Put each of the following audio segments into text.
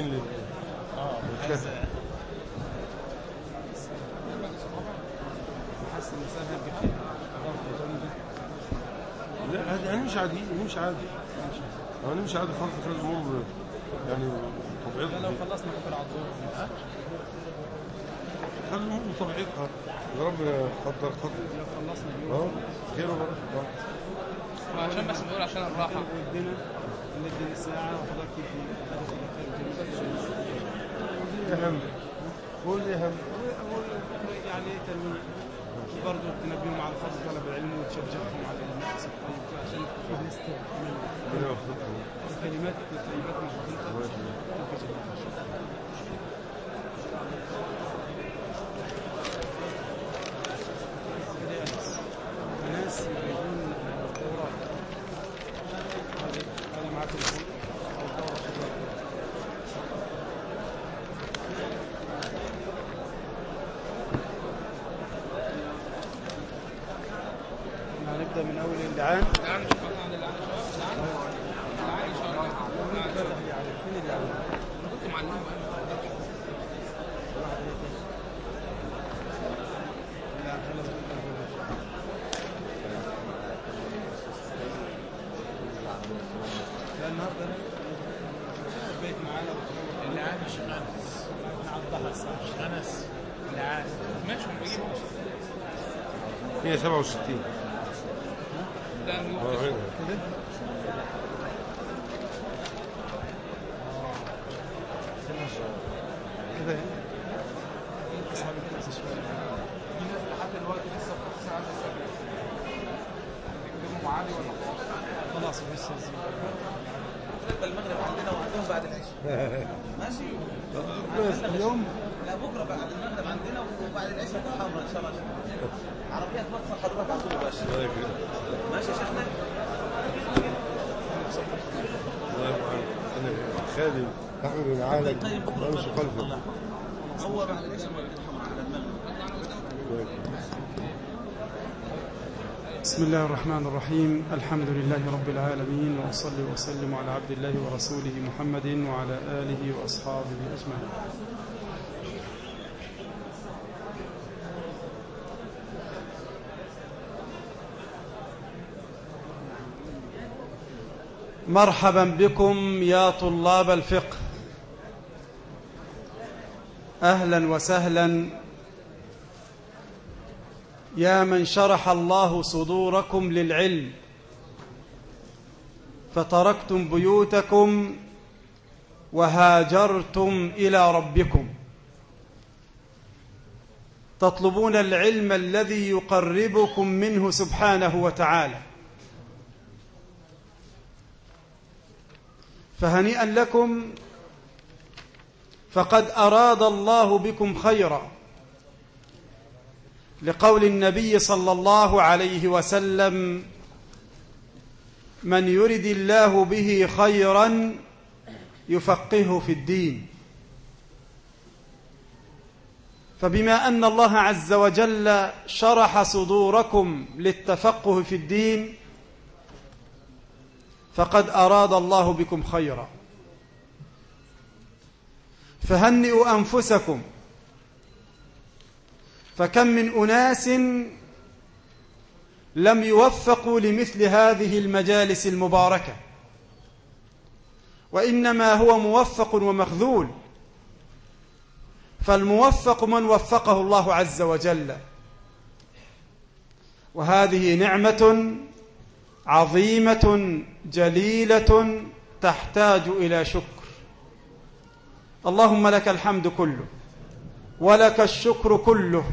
آه حاسس الانسان هيبقى فيها لا عادي يعني مش عادي مش عادي. يعني مش عادي خالص كده الأمور يعني طبيعتها. لو خلصنا على الظهر خلي الأمور بطبيعتها يا رب قدر قدر لو خلصنا اليوم آه خير آه. عشان بس بنقول عشان الراحة. ندي الساعة وحضرتك في اهم قول لي اهم يعني تنمية برضه تنبيهم على فضل طلب العلم وتشجعهم على الطيب عشان في ناس تعمل ربنا يوفقكم Fausti. مرحبا على يكرمك. بسم الله الرحمن الرحيم. الحمد لله رب العالمين وأصلي وأسلم على عبد الله ورسوله محمد وعلى آله وأصحابه أجمعين. مرحبا بكم يا طلاب الفقه. أهلا وسهلا. يا من شرح الله صدوركم للعلم فتركتم بيوتكم وهاجرتم إلى ربكم. تطلبون العلم الذي يقربكم منه سبحانه وتعالى. فهنيئا لكم فقد أراد الله بكم خيرا. لقول النبي صلى الله عليه وسلم من يرد الله به خيرا يفقهه في الدين. فبما أن الله عز وجل شرح صدوركم للتفقه في الدين فقد أراد الله بكم خيرا. فهنئوا أنفسكم. فكم من أناس لم يوفقوا لمثل هذه المجالس المباركة. وإنما هو موفق ومخذول. فالموفق من وفقه الله عز وجل. وهذه نعمة عظيمة جليلة تحتاج إلى شكر. اللهم لك الحمد كله ولك الشكر كله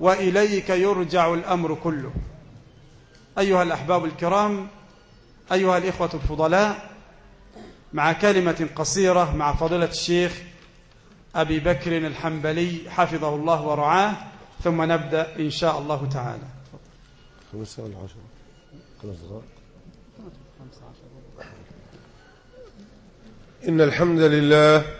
وإليك يرجع الأمر كله. أيها الأحباب الكرام أيها الإخوة الفضلاء مع كلمة قصيرة مع فضيلة الشيخ أبي بكر الحنبلي حفظه الله ورعاه ثم نبدأ إن شاء الله تعالى. خمسة ولا عشرة إن الحمد لله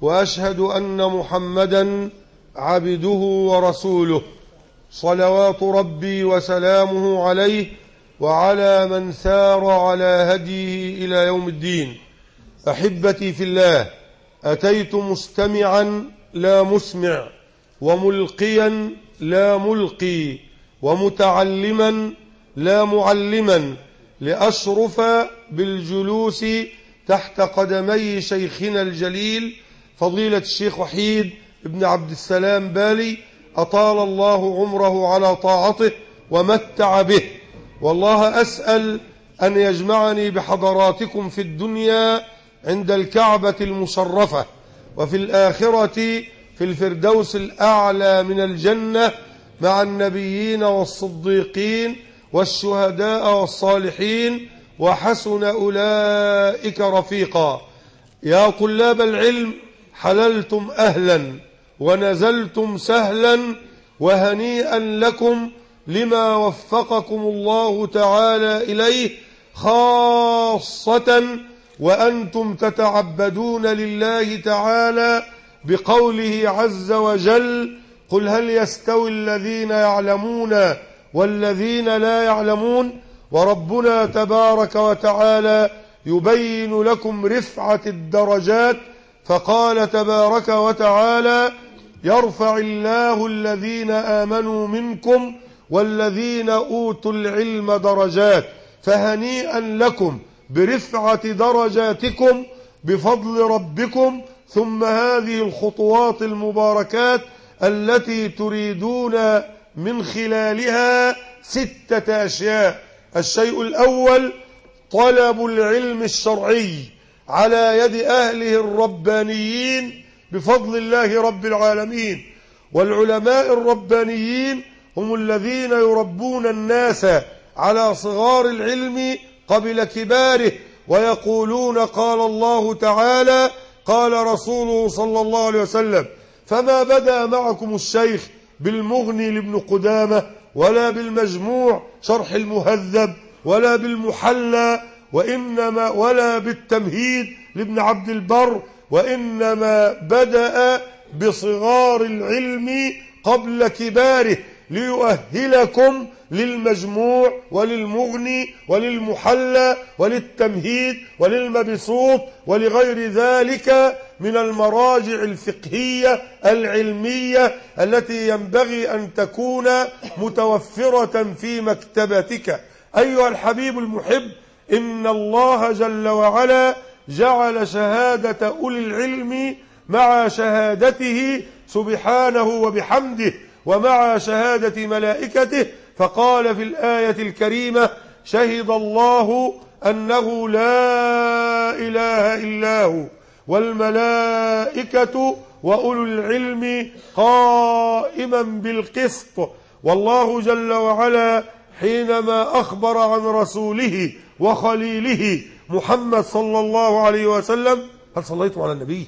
وأشهد أن محمدا عبده ورسوله. صلوات ربي وسلامه عليه وعلى من سار على هديه إلى يوم الدين. أحبتي في الله أتيت مستمعا لا مسمع وملقيا لا ملقي ومتعلما لا معلما لأشرف بالجلوس تحت قدمي شيخنا الجليل فضيلة الشيخ وحيد بن عبد السلام بالي أطال الله عمره على طاعته ومتع به. والله أسأل أن يجمعني بحضراتكم في الدنيا عند الكعبة المشرفة وفي الآخرة في الفردوس الأعلى من الجنة مع النبيين والصديقين والشهداء والصالحين وحسن أولئك رفيقا. يا طلاب العلم حللتم أهلا ونزلتم سهلا وهنيئا لكم لما وفقكم الله تعالى إليه خاصة وأنتم تتعبدون لله تعالى بقوله عز وجل قل هل يستوي الذين يعلمون والذين لا يعلمون؟ وربنا تبارك وتعالى يبين لكم رفعة الدرجات فقال تبارك وتعالى يرفع الله الذين آمنوا منكم والذين أوتوا العلم درجات فهنيئا لكم برفعة درجاتكم بفضل ربكم ثم هذه الخطوات المباركات التي تريدون من خلالها ستة أشياء. الشيء الأول طلب العلم الشرعي. على يد أهله الربانيين بفضل الله رب العالمين. والعلماء الربانيين هم الذين يربون الناس على صغار العلم قبل كباره ويقولون قال الله تعالى قال رسوله صلى الله عليه وسلم فما بدا معكم الشيخ بالمغني لابن قدامة ولا بالمجموع شرح المهذب ولا بالمحلى وإنما ولا بالتمهيد لابن عبد البر وإنما بدأ بصغار العلم قبل كباره ليؤهلكم للمجموع وللمغني وللمحلى وللتمهيد وللمبسوط ولغير ذلك من المراجع الفقهية العلمية التي ينبغي أن تكون متوفرة في مكتبتك. أيها الحبيب المحب إن الله جل وعلا جعل شهادة أولي العلم مع شهادته سبحانه وبحمده ومع شهادة ملائكته. فقال في الآية الكريمة شهد الله أنه لا إله إلا هو والملائكة وأولو العلم قائما بالقسط. والله جل وعلا حينما أخبر عن رسوله وخليله محمد صلى الله عليه وسلم هل صليتم على النبي؟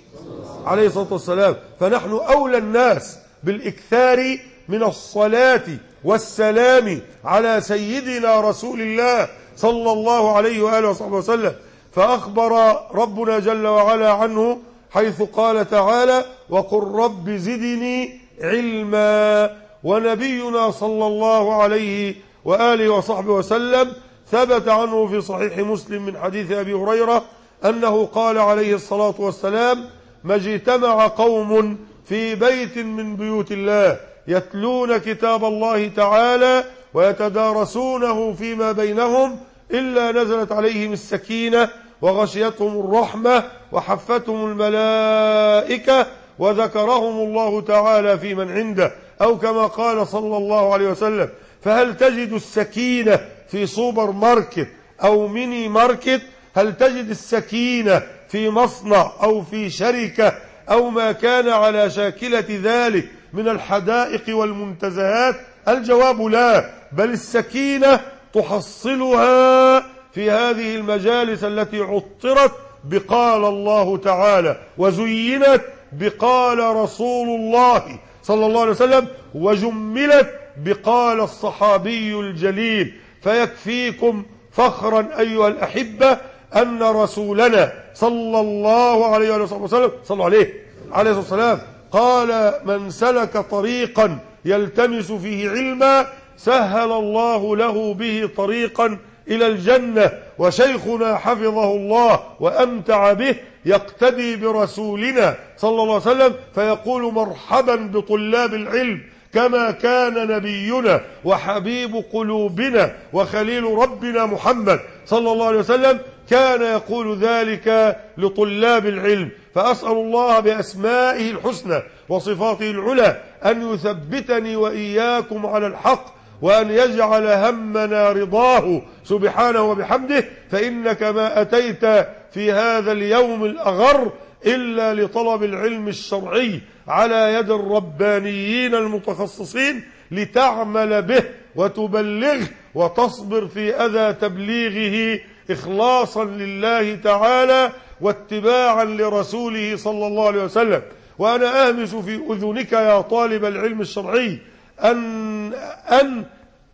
عليه الصلاة والسلام. فنحن أولى الناس بالإكثار من الصلاة والسلام على سيدنا رسول الله صلى الله عليه وآله وصحبه وسلم. فأخبر ربنا جل وعلا عنه حيث قال تعالى وقل رب زدني علما ونبينا صلى الله عليه وآله وصحبه وسلم ثبت عنه في صحيح مسلم من حديث أبي هريرة أنه قال عليه الصلاة والسلام ما اجتمع قوم في بيت من بيوت الله يتلون كتاب الله تعالى ويتدارسونه فيما بينهم إلا نزلت عليهم السكينة وغشيتهم الرحمة وحفتهم الملائكة وذكرهم الله تعالى في من عنده أو كما قال صلى الله عليه وسلم فهل تجد السكينة في سوبر ماركت أو ميني ماركت؟ هل تجد السكينة في مصنع أو في شركة أو ما كان على شاكلة ذلك من الحدائق والمنتزهات؟ الجواب لا بل السكينة تحصلها في هذه المجالس التي عطرت بقال الله تعالى وزينت بقال رسول الله صلى الله عليه وسلم وجملت بقال الصحابي الجليل فيكفيكم فخرا أيها الأحبة أن رسولنا صلى الله عليه وسلم صلوا عليه عليه الصلاة والسلام قال من سلك طريقا يلتمس فيه علما سهل الله له به طريقا إلى الجنة وشيخنا حفظه الله وأمتع به يقتدي برسولنا صلى الله عليه وسلم فيقول مرحبا بطلاب العلم كما كان نبينا وحبيب قلوبنا وخليل ربنا محمد صلى الله عليه وسلم كان يقول ذلك لطلاب العلم. فأسأل الله بأسمائه الحسنى وصفاته العلى أن يثبتني وإياكم على الحق وأن يجعل همنا رضاه سبحانه وبحمده. فإنك ما أتيت في هذا اليوم الأغر إلا لطلب العلم الشرعي على يد الربانيين المتخصصين لتعمل به وتبلغه وتصبر في أذى تبليغه إخلاصا لله تعالى واتباعا لرسوله صلى الله عليه وسلم. وأنا آمس في أذنك يا طالب العلم الشرعي أن, أن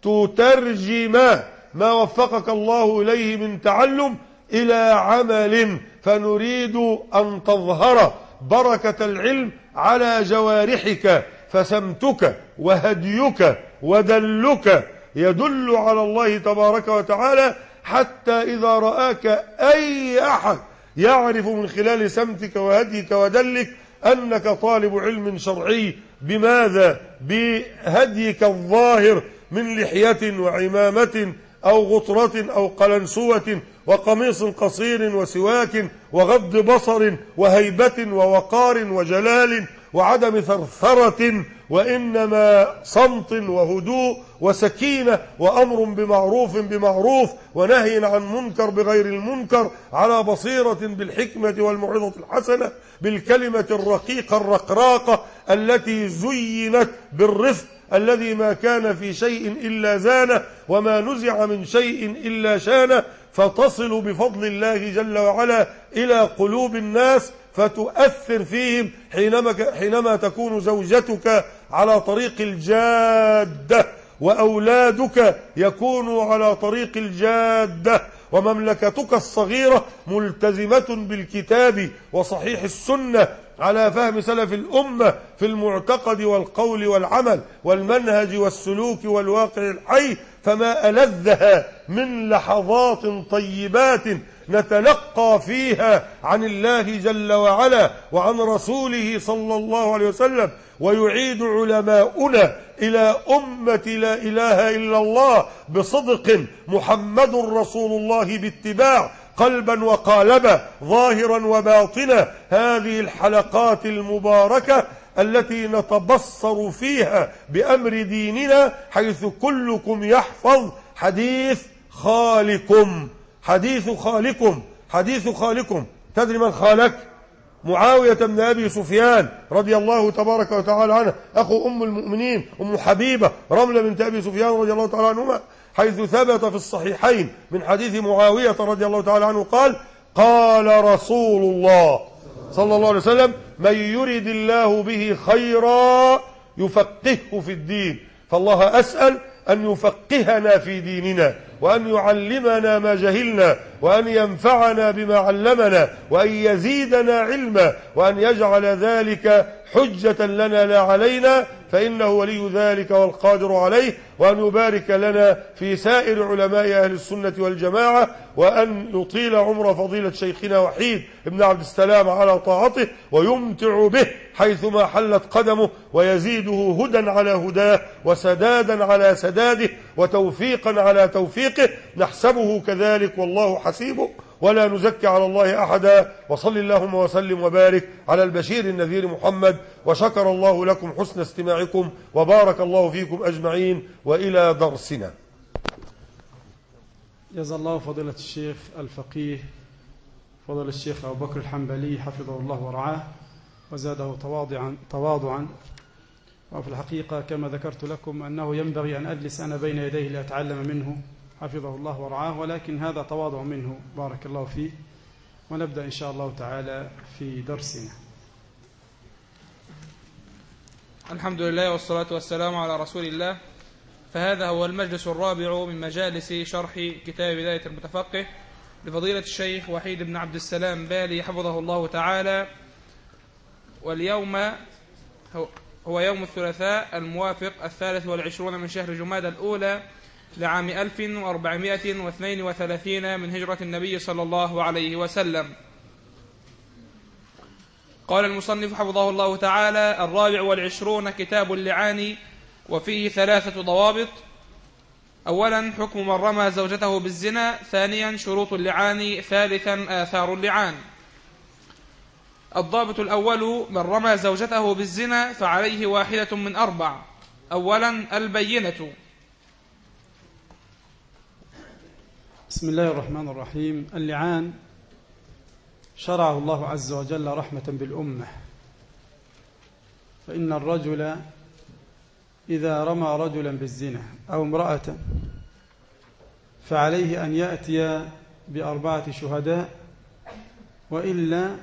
تترجم ما وفقك الله إليه من تعلم إلى عمل فنريد أن تظهر بركة العلم على جوارحك فسمتك وهديك ودلك يدل على الله تبارك وتعالى حتى إذا رآك أي أحد يعرف من خلال سمتك وهديك ودلك أنك طالب علم شرعي. بماذا؟ بهديك الظاهر من لحية وعمامة أو غطرة أو قلنسوة وقميص قصير وسواك وغض بصر وهيبة ووقار وجلال وعدم ثرثرة وإنما صمت وهدوء وسكينة وأمر بمعروف بمعروف ونهي عن منكر بغير المنكر على بصيرة بالحكمة والموعظة الحسنة بالكلمة الرقيقة الرقراقة التي زينت بالرفق الذي ما كان في شيء إلا زانه وما نزع من شيء إلا شانه فتصل بفضل الله جل وعلا إلى قلوب الناس فتؤثر فيهم حينما, حينما تكون زوجتك على طريق الجادة وأولادك يكونوا على طريق الجادة ومملكتك الصغيرة ملتزمة بالكتاب وصحيح السنة على فهم سلف الأمة في المعتقد والقول والعمل والمنهج والسلوك والواقع الحي فما ألذها من لحظات طيبات نتلقى فيها عن الله جل وعلا وعن رسوله صلى الله عليه وسلم ويعيد علماؤنا إلى أمة لا إله إلا الله بصدق محمد رسول الله باتباع قلبا وقالبا ظاهرا وباطنا. هذه الحلقات المباركة التي نتبصر فيها بأمر ديننا حيث كلكم يحفظ حديث خالكم. حديث خالكم. حديث خالكم. تدري من خالك؟ معاوية بن أبي سفيان رضي الله تبارك وتعالى عنه. أخو أم المؤمنين أم حبيبة رملة بنت أبي سفيان رضي الله تعالى عنهما حيث ثبت في الصحيحين من حديث معاوية رضي الله تعالى عنه قال قال رسول الله صلى الله عليه وسلم من يرد الله به خيرا يفقهه في الدين فالله أسأل أن يفقهنا في ديننا وأن يعلمنا ما جهلنا وأن ينفعنا بما علمنا وأن يزيدنا علما وأن يجعل ذلك حجة لنا لا علينا فإنه ولي ذلك والقادر عليه وأن يبارك لنا في سائر علماء أهل السنة والجماعة وأن يطيل عمر فضيلة شيخنا وحيد ابن عبد السلام على طاعته ويمتع به حيثما حلت قدمه ويزيده هدى على هداه وسدادا على سداده وتوفيقا على توفيقه نحسبه كذلك والله حسيبه. ولا نزكي على الله أحدا. وصل اللهم وسلم وبارك على البشير النذير محمد. وشكر الله لكم حسن استماعكم. وبارك الله فيكم أجمعين. وإلى درسنا. جزا الله فضيلة الشيخ الفقيه فضل الشيخ أبو بكر الحنبلي حفظه الله ورعاه وزاده تواضعا تواضعا. وفي الحقيقة كما ذكرت لكم أنه ينبغي أن أجلس أنا بين يديه لأتعلم منه. حفظه الله ورعاه ولكن هذا تواضع منه. بارك الله فيه. ونبدأ إن شاء الله تعالى في درسنا. الحمد لله والصلاة والسلام على رسول الله. فهذا هو المجلس الرابع من مجالس شرح كتاب بداية المتفقه لفضيلة الشيخ وحيد بن عبد السلام بالي حفظه الله تعالى. واليوم هو- يوم الثلاثاء الموافق الثالث والعشرون من شهر جمادى الأولى لعام 1432 من هجرة النبي صلى الله عليه وسلم. قال المصنف حفظه الله تعالى الرابع والعشرون كتاب اللعان وفيه ثلاثة ضوابط. أولا حكم من رمى زوجته بالزنا. ثانيا شروط اللعان. ثالثا آثار اللعان. الضابط الأول من رمى زوجته بالزنا فعليه واحدة من أربع. أولا البينة. بسم الله الرحمن الرحيم. اللعان شرعه الله عز وجل رحمة بالأمة. فإن الرجل إذا رمى رجلا بالزنا أو امرأة فعليه أن يأتي بأربعة شهداء وإلا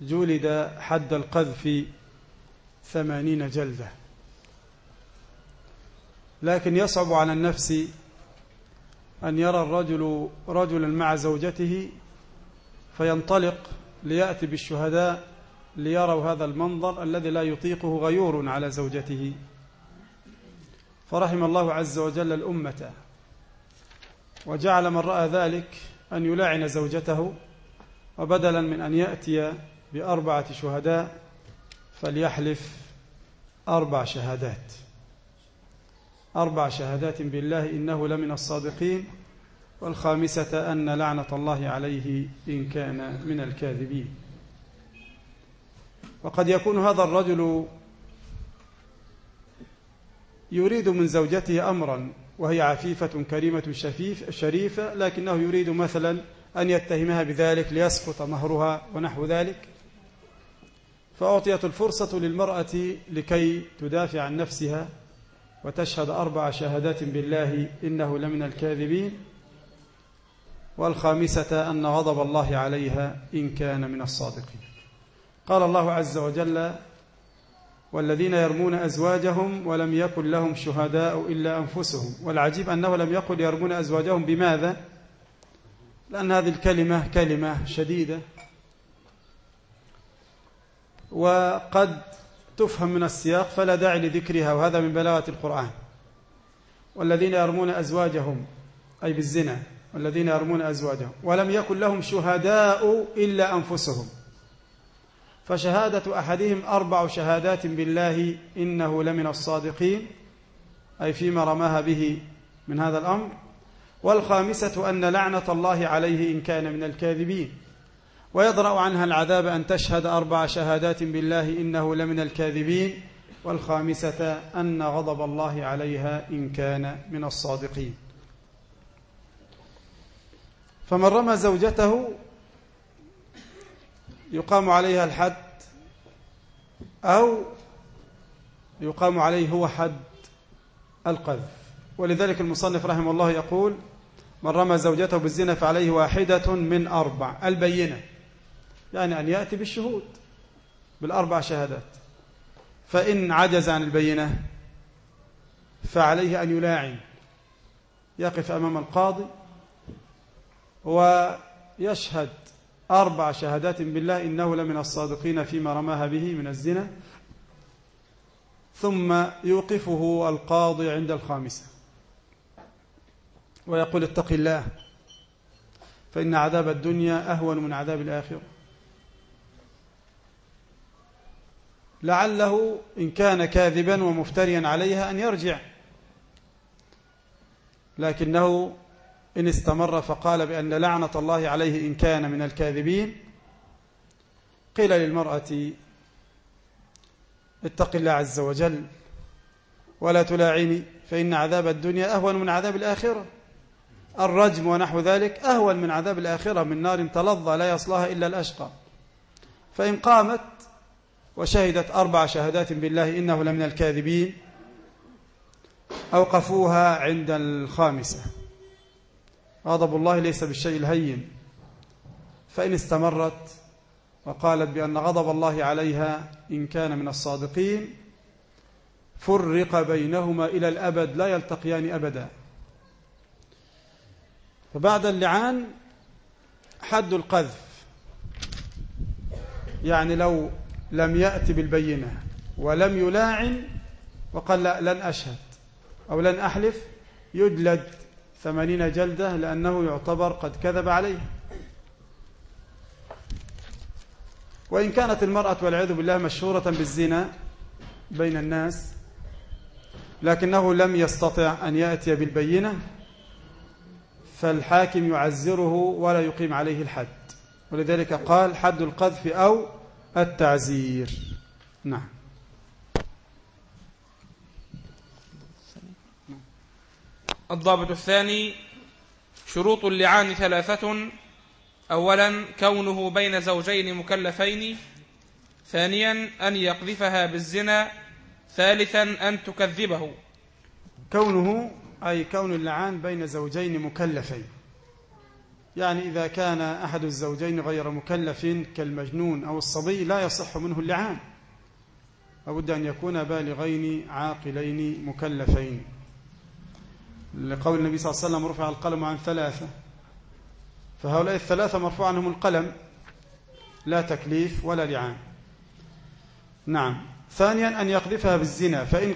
جلد حد القذف ثمانين جلدة. لكن يصعب على النفس أن يرى الرجل رجلا مع زوجته فينطلق ليأتي بالشهداء ليروا هذا المنظر الذي لا يطيقه غيور على زوجته. فرحم الله عز وجل الأمة وجعل من رأى ذلك أن يلاعن زوجته وبدلا من أن يأتي بأربعة شهداء فليحلف أربع شهادات. أربع شهادات بالله إنه لمن الصادقين والخامسة أن لعنة الله عليه إن كان من الكاذبين. وقد يكون هذا الرجل يريد من زوجته أمرا وهي عفيفة كريمة شفيف شريفة لكنه يريد مثلا أن يتهمها بذلك ليسقط مهرها ونحو ذلك. فأعطيت الفرصة للمرأة لكي تدافع عن نفسها وتشهد أربع شهادات بالله إنه لمن الكاذبين والخامسة أن غضب الله عليها إن كان من الصادقين. قال الله عز وجل والذين يرمون أزواجهم ولم يكن لهم شهداء إلا أنفسهم. والعجيب أنه لم يقل يرمون أزواجهم بماذا؟ لأن هذه الكلمة كلمة شديدة وقد تفهم من السياق فلا داعي لذكرها وهذا من بلاغة القرآن. والذين يرمون أزواجهم أي بالزنا والذين يرمون أزواجهم ولم يكن لهم شهداء إلا أنفسهم. فشهادة أحدهم أربع شهادات بالله إنه لمن الصادقين أي فيما رماها به من هذا الأمر. والخامسة أن لعنة الله عليه إن كان من الكاذبين. ويضرأ عنها العذاب أن تشهد أربع شهادات بالله إنه لمن الكاذبين والخامسة أن غضب الله عليها إن كان من الصادقين. فمن رمى زوجته يقام عليها الحد أو يقام عليه هو حد القذف. ولذلك المصنف رحمه الله يقول من رمى زوجته بالزنا فعليه واحدة من أربع. البينة. يعني أن يأتي بالشهود بالأربع شهادات. فإن عجز عن البينة فعليه أن يلاعن يقف أمام القاضي ويشهد أربع شهادات بالله إنه لمن الصادقين فيما رماها به من الزنا ثم يوقفه القاضي عند الخامسة. ويقول اتق الله فإن عذاب الدنيا أهون من عذاب الآخرة. لعله إن كان كاذبا ومفتريا عليها أن يرجع. لكنه إن استمر فقال بأن لعنة الله عليه إن كان من الكاذبين. قيل للمرأة اتق الله عز وجل ولا تلاعني فإن عذاب الدنيا أهون من عذاب الآخرة. الرجم ونحو ذلك أهون من عذاب الآخرة من نار تلظى لا يصلاها إلا الأشقى. فإن قامت وشهدت أربع شهادات بالله إنه لمن الكاذبين أوقفوها عند الخامسة. غضب الله ليس بالشيء الهين. فإن استمرت وقالت بأن غضب الله عليها إن كان من الصادقين فرق بينهما إلى الأبد لا يلتقيان أبدا. فبعد اللعان حد القذف. يعني لو لم يأتي بالبينة ولم يلاعن وقال لا لن أشهد أو لن أحلف. يجلد ثمانين جلدة لأنه يعتبر قد كذب عليه. وإن كانت المرأة والعياذ بالله مشهورة بالزنا بين الناس لكنه لم يستطع أن يأتي بالبينة فالحاكم يعزره ولا يقيم عليه الحد. ولذلك قال حد القذف أو التعزير. نعم. الضابط الثاني شروط اللعان ثلاثة. أولا كونه بين زوجين مكلفين. ثانيا أن يقذفها بالزنا. ثالثا أن تكذبه. كونه أي كون اللعان بين زوجين مكلفين. يعني إذا كان أحد الزوجين غير مكلف كالمجنون أو الصبي لا يصح منه اللعان. لابد أن يكون بالغين عاقلين مكلفين. لقول النبي صلى الله عليه وسلم رفع القلم عن ثلاثة. فهؤلاء الثلاثة مرفوع عنهم القلم. لا تكليف ولا لعان. نعم. ثانيا أن يقذفها بالزنا. فإن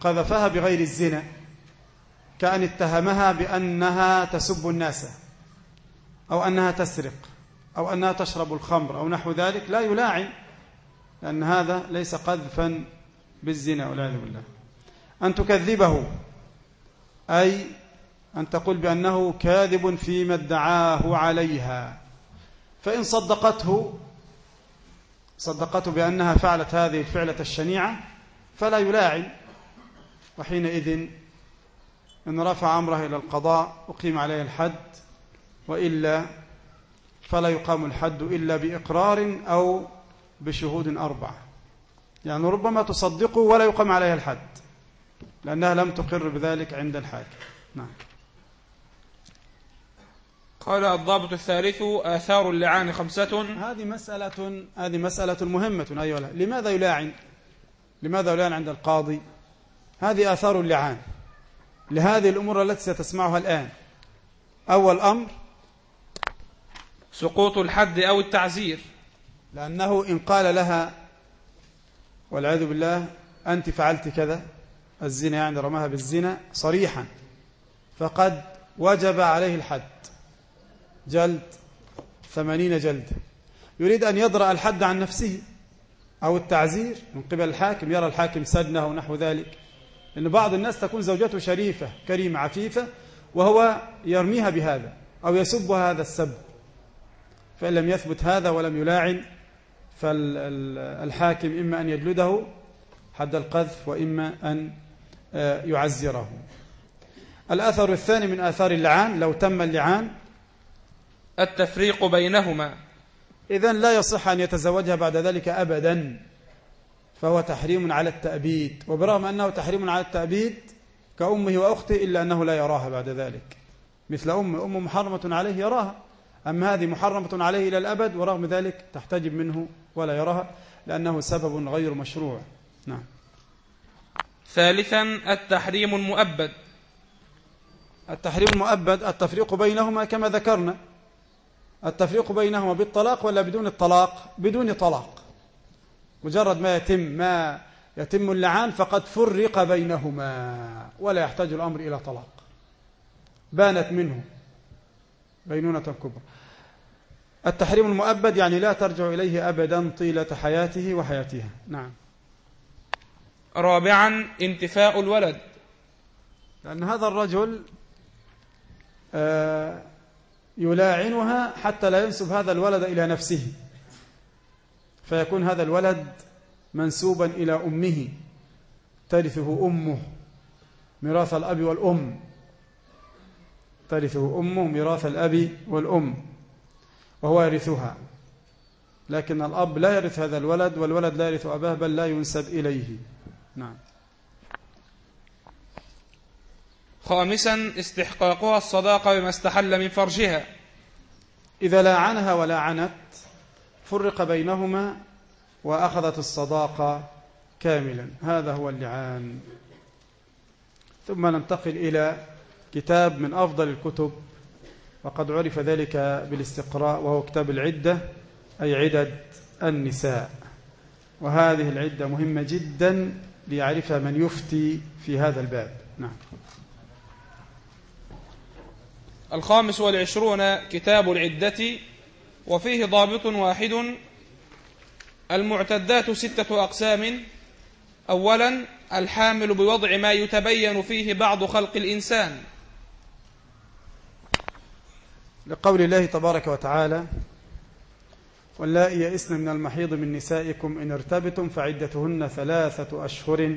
قذفها بغير الزنا كأن اتهمها بأنها تسب الناس. أو أنها تسرق أو أنها تشرب الخمر أو نحو ذلك لا يلاعن لأن هذا ليس قذفا بالزنا والعياذ بالله. أن تكذبه أي أن تقول بأنه كاذب فيما ادعاه عليها. فإن صدقته صدقته بأنها فعلت هذه الفعلة الشنيعة فلا يلاعن. وحينئذ إن رفع أمره إلى القضاء أقيم عليه الحد وإلا فلا يقام الحد إلا بإقرار أو بشهود أربعة. يعني ربما تصدقه ولا يقام عليها الحد لأنها لم تقر بذلك عند الحاكم. نعم. قال الضابط الثالث آثار اللعان خمسة. هذه مسألة هذه مسألة مهمة أيها لماذا يلاعن؟ لماذا يلاعن عند القاضي؟ هذه آثار اللعان. لهذه الأمور التي ستسمعها الآن. أول أمر سقوط الحد أو التعزير لأنه إن قال لها والعياذ بالله أنت فعلت كذا الزنا يعني رماها بالزنا صريحا. فقد وجب عليه الحد. جلد ثمانين جلدة يريد أن يضرأ الحد عن نفسه أو التعزير من قبل الحاكم يرى الحاكم سدنه ونحو ذلك. لأن بعض الناس تكون زوجته شريفة كريمة عفيفة وهو يرميها بهذا أو يسب هذا السب. فإن لم يثبت هذا ولم يلاعن فالحاكم إما أن يجلده حد القذف وإما أن آه، يعزره الأثر الثاني من آثار اللعان لو تم اللعان التفريق بينهما. إذن لا يصح أن يتزوجها بعد ذلك أبدا فهو تحريم على التأبيد. وبرغم أنه تحريم على التأبيد كأمه وأخته إلا أنه لا يراها بعد ذلك. مثل أم أم محرمة عليه يراها. أما هذه محرمة عليه إلى الأبد ورغم ذلك تحتجب منه ولا يراها لأنه سبب غير مشروع. نعم. ثالثا التحريم المؤبد. التحريم المؤبد التفريق بينهما كما ذكرنا. التفريق بينهما بالطلاق ولا بدون الطلاق؟ بدون طلاق. مجرد ما يتم ما يتم اللعان فقد فرق بينهما ولا يحتاج الأمر إلى طلاق. بانت منه. بينونة كبرى. التحريم المؤبد يعني لا ترجع إليه أبدا طيلة حياته وحياتها. نعم. رابعا انتفاء الولد. لأن هذا الرجل آه، يلاعنها حتى لا ينسب هذا الولد إلى نفسه. فيكون هذا الولد منسوبا إلى أمه ترثه أمه ميراث الأب والأم. ترثه أمه ميراث الأب والأم وهو يرثها. لكن الأب لا يرث هذا الولد والولد لا يرث أباه بل لا ينسب إليه. نعم. خامسا استحقاقها الصداقة بما استحل من فرجها. إذا لاعنها ولاعنت فرق بينهما وأخذت الصداقة كاملا. هذا هو اللعان. ثم ننتقل إلى كتاب من أفضل الكتب وقد عرف ذلك بالاستقراء وهو كتاب العدة أي عدد النساء. وهذه العدة مهمة جدا ليعرفها من يفتي في هذا الباب. نعم. الخامس والعشرون كتاب العدة وفيه ضابط واحد المعتدات ستة أقسام. أولا الحامل بوضع ما يتبين فيه بعض خلق الإنسان. لقول الله تبارك وتعالى واللائي يئسن من المحيض من نسائكم إن ارتبتم فعدتهن ثلاثة أشهر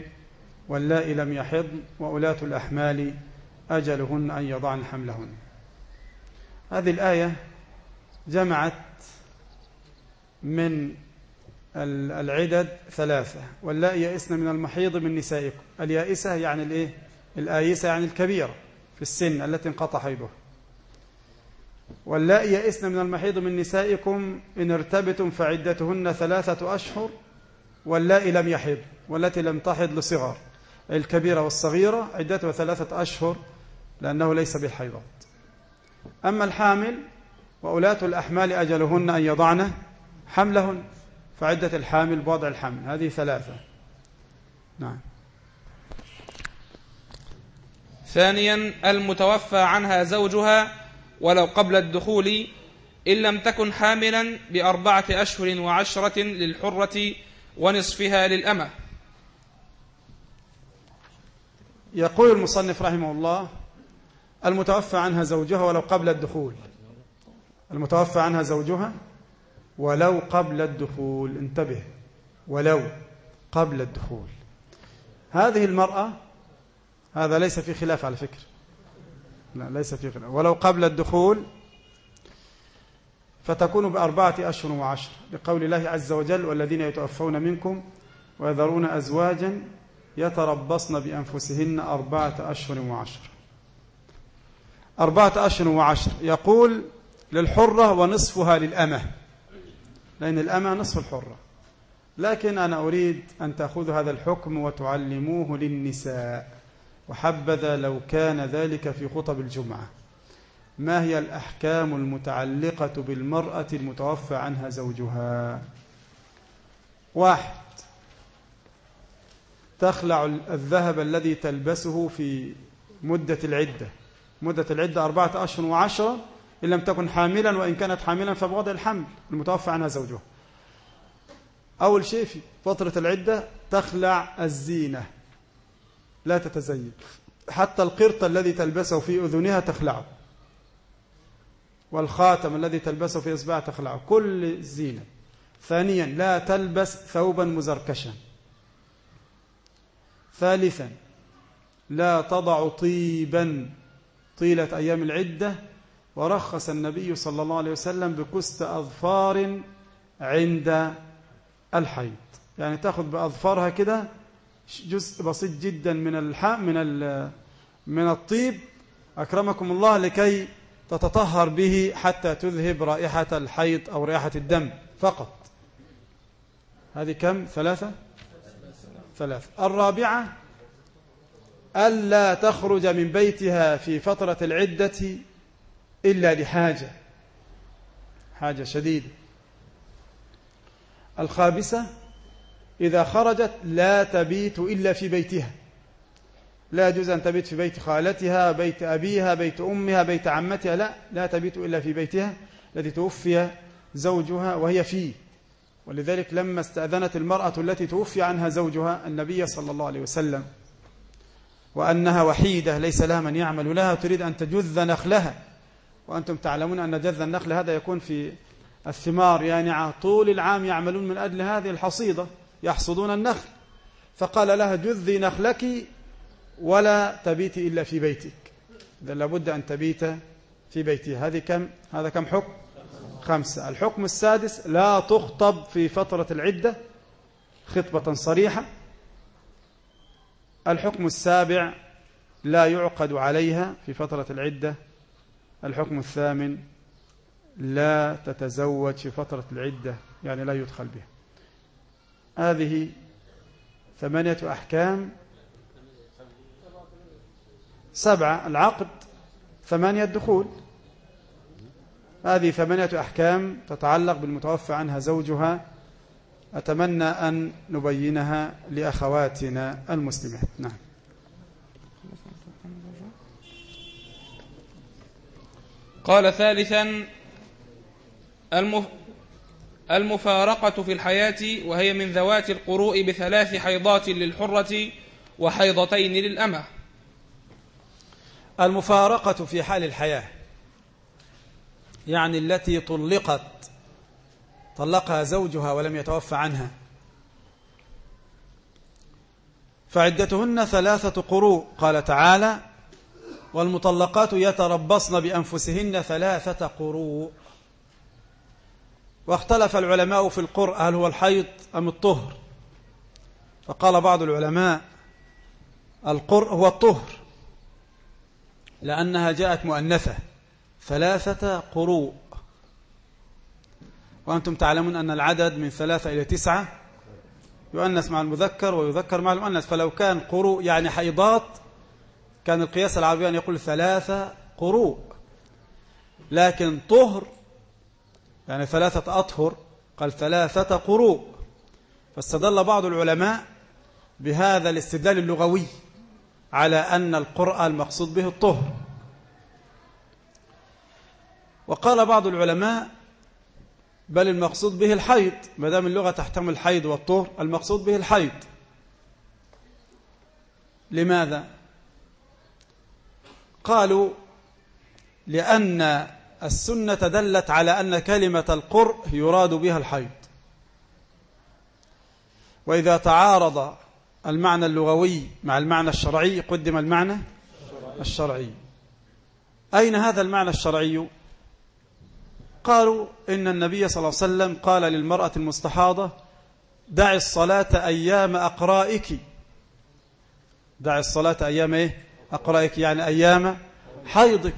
واللائي لم يحضن وأولاة الأحمال أجلهن أن يضعن حملهن. هذه الآية جمعت من العدد ثلاثة واللائي يئسن من المحيض من نسائكم. اليائسة يعني الإيه؟ الآيسة يعني الكبيرة في السن التي انقطع حيضها. واللائي يئسن من المحيض من نسائكم إن ارتبتم فعدتهن ثلاثة أشهر واللائي لم يحض والتي لم تحض لصغر الكبيرة والصغيرة عدتها ثلاثة أشهر لأنه ليس بالحيضات. أما الحامل وأولاة الأحمال أجلهن أن يضعن حملهن فعدة الحامل بوضع الحمل هذه ثلاثة. نعم. ثانيا المتوفى عنها زوجها ولو قبل الدخول إن لم تكن حاملا بأربعة أشهر وعشرة للحرة ونصفها للأمة. يقول المصنف رحمه الله المتوفى عنها زوجها ولو قبل الدخول. المتوفى عنها زوجها ولو قبل الدخول. انتبه. ولو قبل الدخول. هذه المرأة هذا ليس في خلاف على فكرة لا ليس في خلاف. ولو قبل الدخول فتكون بأربعة أشهر وعشر لقول الله عز وجل والذين يتوفون منكم ويذرون أزواجا يتربصن بأنفسهن أربعة أشهر وعشر. أربعة أشهر وعشر يقول للحرة ونصفها للأمة. لأن الأمة نصف الحرة. لكن أنا أريد أن تأخذوا هذا الحكم وتعلموه للنساء. وحبذا لو كان ذلك في خطب الجمعة. ما هي الأحكام المتعلقة بالمرأة المتوفى عنها زوجها؟ واحد تخلع الذهب الذي تلبسه في مدة العدة. مدة العدة أربعة أشهر وعشرة إن لم تكن حاملا وإن كانت حاملا فبوضع الحمل المتوفى عنها زوجها. أول شيء في فترة العدة تخلع الزينة. لا تتزين. حتى القرط الذي تلبسه في أذنها تخلعه. والخاتم الذي تلبسه في إصبعها تخلعه. كل الزينة ثانيا لا تلبس ثوبا مزركشا. ثالثا لا تضع طيبا طيلة أيام العدة. ورخص النبي صلى الله عليه وسلم بكست أظفار عند الحيض. يعني تأخذ بأظفارها كده جزء بسيط جدا من الحاء من من الطيب. أكرمكم الله لكي تتطهر به حتى تذهب رائحة الحيض أو رائحة الدم فقط. هذه كم؟ ثلاثة؟ ثلاثة. الرابعة ألا تخرج من بيتها في فترة العدة إلا لحاجة. حاجة شديدة. الخامسة إذا خرجت لا تبيت إلا في بيتها. لا يجوز أن تبيت في بيت خالتها بيت أبيها بيت أمها بيت عمتها لا لا تبيت إلا في بيتها الذي توفي زوجها وهي فيه. ولذلك لما استأذنت المرأة التي توفي عنها زوجها النبي صلى الله عليه وسلم وأنها وحيدة ليس لها من يعمل لها تريد أن تجذ نخلها. وأنتم تعلمون أن جذ النخل هذا يكون في الثمار يعني طول العام يعملون من أجل هذه الحصيدة. يحصدون النخل. فقال لها جذي نخلك ولا تبيتي إلا في بيتك. إذا لابد أن تبيت في بيتها هذه كم؟ هذا كم حكم؟ خمسة. الحكم السادس لا تخطب في فترة العدة خطبة صريحة. الحكم السابع لا يعقد عليها في فترة العدة. الحكم الثامن لا تتزوج في فترة العدة يعني لا يدخل بها. هذه ثمانية أحكام. سبعة العقد. ثمانية الدخول. هذه ثمانية أحكام تتعلق بالمتوفى عنها زوجها. أتمنى أن نبينها لأخواتنا المسلمات نعم. قال ثالثا المف... المفارقة في الحياة وهي من ذوات القروء بثلاث حيضات للحرة وحيضتين للأمة. المفارقة في حال الحياة يعني التي طلقت طلقها زوجها ولم يتوفى عنها. فعدتهن ثلاثة قروء قال تعالى والمطلقات يتربصن بأنفسهن ثلاثة قروء. واختلف العلماء في القرء هل هو الحيض أم الطهر. فقال بعض العلماء القرء هو الطهر لأنها جاءت مؤنثة ثلاثة قروء. وأنتم تعلمون أن العدد من ثلاثة إلى تسعة يؤنث مع المذكر ويذكر مع المؤنث. فلو كان قروء يعني حيضات كان القياس العربي أن يقول ثلاثة قروء. لكن طهر يعني ثلاثة أطهر قال ثلاثة قروء. فاستدل بعض العلماء بهذا الاستدلال اللغوي على أن القرآن المقصود به الطهر. وقال بعض العلماء بل المقصود به الحيض ما دام اللغة تحتمل الحيض والطهر المقصود به الحيض. لماذا؟ قالوا لأن السنة دلت على أن كلمة القرء يراد بها الحيض. وإذا تعارض المعنى اللغوي مع المعنى الشرعي قدم المعنى الشرعي. أين هذا المعنى الشرعي؟ قالوا إن النبي صلى الله عليه وسلم قال للمرأة المستحاضة دع الصلاة أيام أقرائك. دع الصلاة أيام إيه؟ أقرائك يعني أيام حيضك.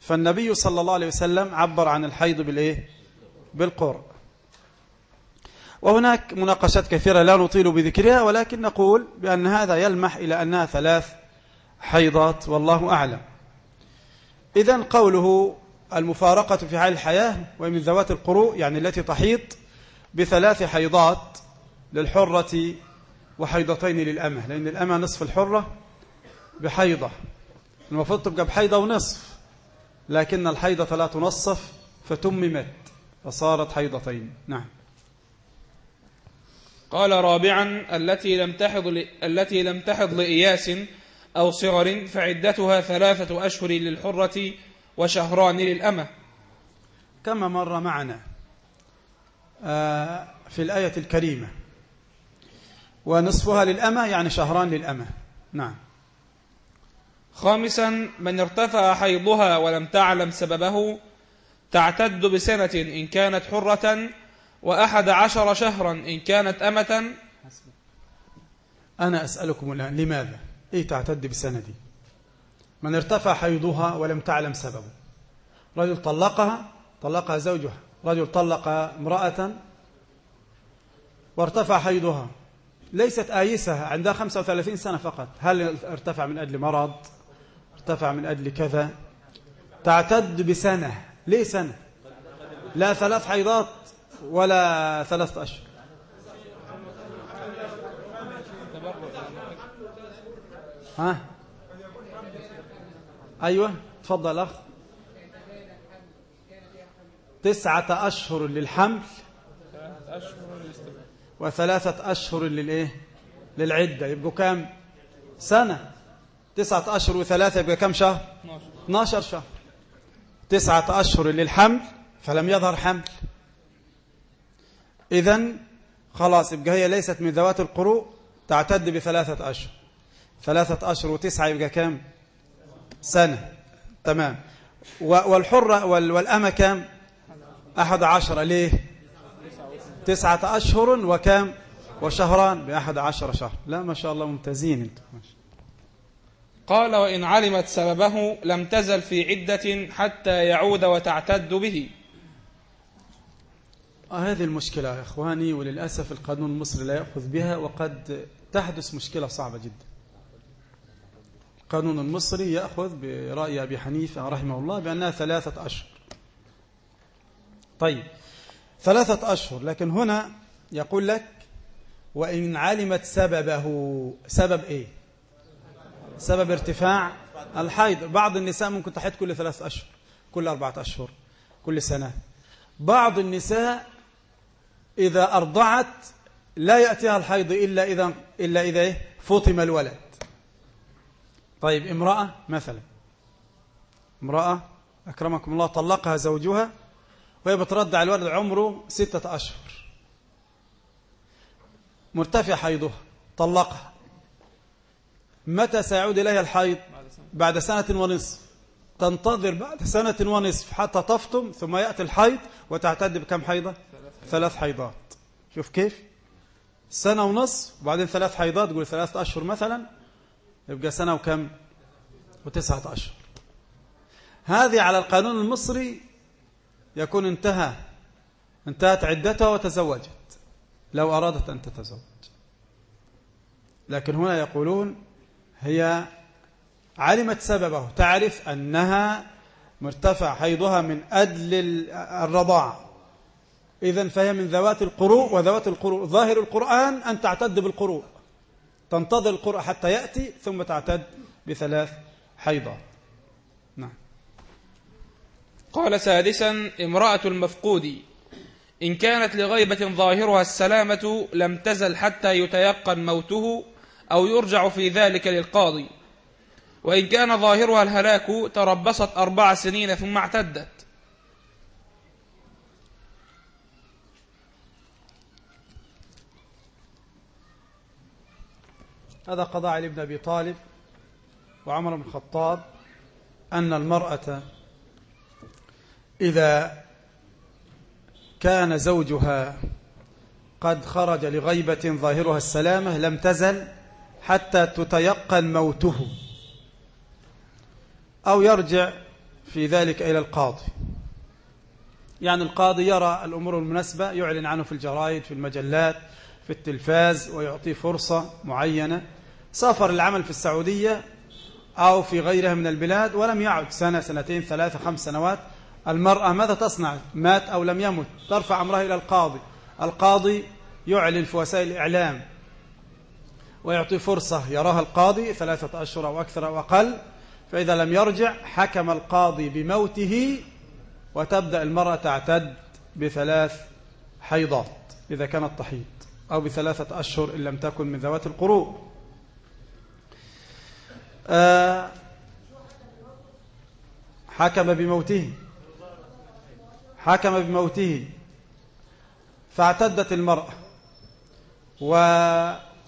فالنبي صلى الله عليه وسلم عبر عن الحيض بالإيه؟ بالقرء. وهناك مناقشات كثيرة لا نطيل بذكرها ولكن نقول بأن هذا يلمح إلى أنها ثلاث حيضات والله أعلم. إذن قوله المفارقة في حال الحياة ومن ذوات القروء يعني التي تحيض بثلاث حيضات للحرة وحيضتين للأمة. لأن الأمة نصف الحرة بحيضة. المفروض تبقى بحيضة ونصف. لكن الحيضة لا تنصف فتممت فصارت حيضتين. نعم. قال رابعا التي لم تحض. التي لم تحض لإياس أو صغر فعدتها ثلاثة أشهر للحرة وشهران للأمة. كما مر معنا آه، في الآية الكريمة. ونصفها للأمة يعني شهران للأمة. نعم. خامسا من ارتفع حيضها ولم تعلم سببه تعتد بسنة إن كانت حرة وأحد عشر شهرا إن كانت أمة. أنا أسألكم الآن لماذا؟ إيه تعتد بسنة؟ دي من ارتفع حيضها ولم تعلم سببه. رجل طلقها طلقها زوجها. رجل طلق امرأة وارتفع حيضها. ليست آيسة عندها 35 سنة فقط. هل ارتفع من أجل مرض؟ ارتفع من أجل كذا. تعتد بسنة. ليه سنة؟ لا ثلاث حيضات ولا ثلاثة أشهر. ها؟ أيوة. تفضل أخ. تسعة أشهر للحمل وثلاثة أشهر للإيه؟ للعدة. يبقوا كام؟ سنة. تسعة أشهر وثلاثة يبقى كم شهر؟ 12 شهر. تسعة أشهر للحمل فلم يظهر حمل إذن خلاص يبقى هي ليست من ذوات القروء تعتد بثلاثة أشهر. ثلاثة أشهر وتسعة يبقى كام سنة. تمام. والحرة والأمة كام أحد عشر. ليه؟ تسعة أشهر وكام وشهران بأحد عشر شهر. لا ما شاء الله ممتازين أنتم. قال وإن علمت سببه لم تزل في عدة حتى يعود وتعتد به. هذه المشكلة يا إخواني وللأسف القانون المصري لا يأخذ بها وقد تحدث مشكلة صعبة جدا. القانون المصري يأخذ برأي أبي حنيفة رحمه الله بأنها ثلاثة أشهر. طيب ثلاثة أشهر لكن هنا يقول لك وإن علمت سببه سبب إيه؟ سبب ارتفاع الحيض. بعض النساء ممكن تحيض كل ثلاث أشهر كل أربعة أشهر كل سنة. بعض النساء إذا أرضعت لا يأتيها الحيض إلا إذا, إلا إذا إيه؟ فطم الولد. طيب امرأة مثلا. امرأة أكرمكم الله طلقها زوجها وهي بتردع الولد عمره ستة أشهر. مرتفع حيضها طلقها. متى سيعود إليها الحيض؟ بعد سنة ونصف. تنتظر بعد سنة ونصف حتى تفطم ثم يأتي الحيض وتعتد بكم حيضة؟ ثلاث حيضات. شوف كيف؟ سنة ونصف وبعدين ثلاث حيضات تقول ثلاث أشهر مثلا يبقى سنة وكم؟ وتسعة أشهر. هذه على القانون المصري يكون انتهى. انتهت عدتها وتزوجت لو أرادت أن تتزوج. لكن هنا يقولون هي علمت سببه. تعرف أنها مرتفع حيضها من أدل الرضاعة إذا فهي من ذوات القروء وذوات القروء. ظاهر القرآن أن تعتد بالقروء. تنتظر القرء حتى يأتي ثم تعتد بثلاث حيضات. نعم. قال سادسا امرأة المفقود إن كانت لغيبة ظاهرها السلامة لم تزل حتى يتيقن موته أو يرجع في ذلك للقاضي. وإن كان ظاهرها الهلاك تربصت أربع سنين ثم اعتدت. هذا قضاء علي بن أبي طالب وعمر بن الخطاب أن المرأة إذا كان زوجها قد خرج لغيبة ظاهرها السلامة لم تزل حتى تتيقن موته أو يرجع في ذلك إلى القاضي. يعني القاضي يرى الأمور المناسبة يعلن عنه في الجرائد في المجلات في التلفاز ويعطيه فرصة معينة. سافر العمل في السعودية أو في غيرها من البلاد ولم يعد سنة سنتين ثلاثة خمس سنوات. المرأة ماذا تصنع؟ مات أو لم يمت. ترفع أمرها إلى القاضي. القاضي يعلن في وسائل الإعلام ويعطي فرصة يراها القاضي ثلاثة أشهر أو أكثر أو أقل. فإذا لم يرجع حكم القاضي بموته وتبدأ المرأة تعتد بثلاث حيضات إذا كانت تحيض أو بثلاثة أشهر إن لم تكن من ذوات القروء آه حكم بموته حكم بموته فاعتدت المرأة.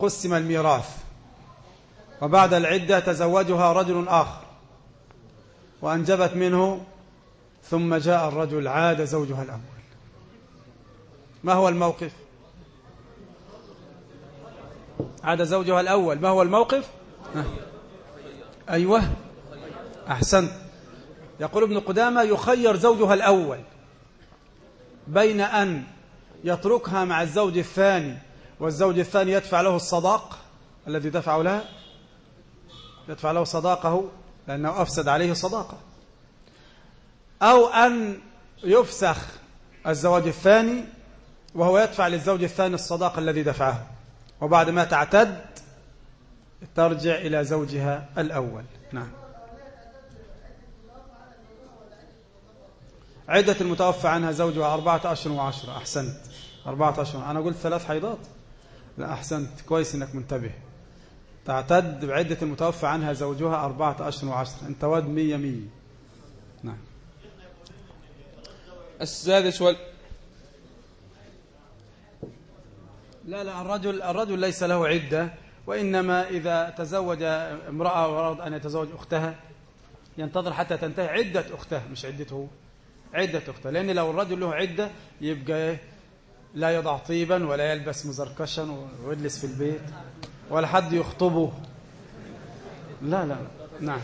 وقسم الميراث. وبعد العدة تزوجها رجل آخر. وأنجبت منه ثم جاء الرجل عاد زوجها الأول. ما هو الموقف؟ عاد زوجها الأول. ما هو الموقف؟ أيوة. أحسنت. يقول ابن قدامة يخير زوجها الأول بين أن يتركها مع الزوج الثاني والزوج الثاني يدفع له الصداق الذي دفع لها يدفع له صداقه لأنه أفسد عليه صداقه. أو أن يفسخ الزواج الثاني وهو يدفع للزوج الثاني الصداق الذي دفعه. وبعد ما تعتد ترجع إلى زوجها الأول. نعم. عدة المتوفى عنها زوجها أربعة أشهر وعشرة. أحسنت. أربعة أشهر أنا قلت ثلاث حيضات. لا أحسنت. كويس إنك منتبه. تعتد بعدة المتوفى عنها زوجها أربعة أشهر وعشرة أنت واد مية مية. نعم. السادس وال... لا لا الرجل الرجل ليس له عدة وإنما إذا تزوج امرأة وأراد أن يتزوج أختها ينتظر حتى تنتهي. عدة أختها مش عدته. عدة أختها. لأن لو الرجل له عدة يبقى إيه؟ لا يضع طيبا ولا يلبس مزركشا ويجلس في البيت ولا حد يخطبه. لا لا نعم.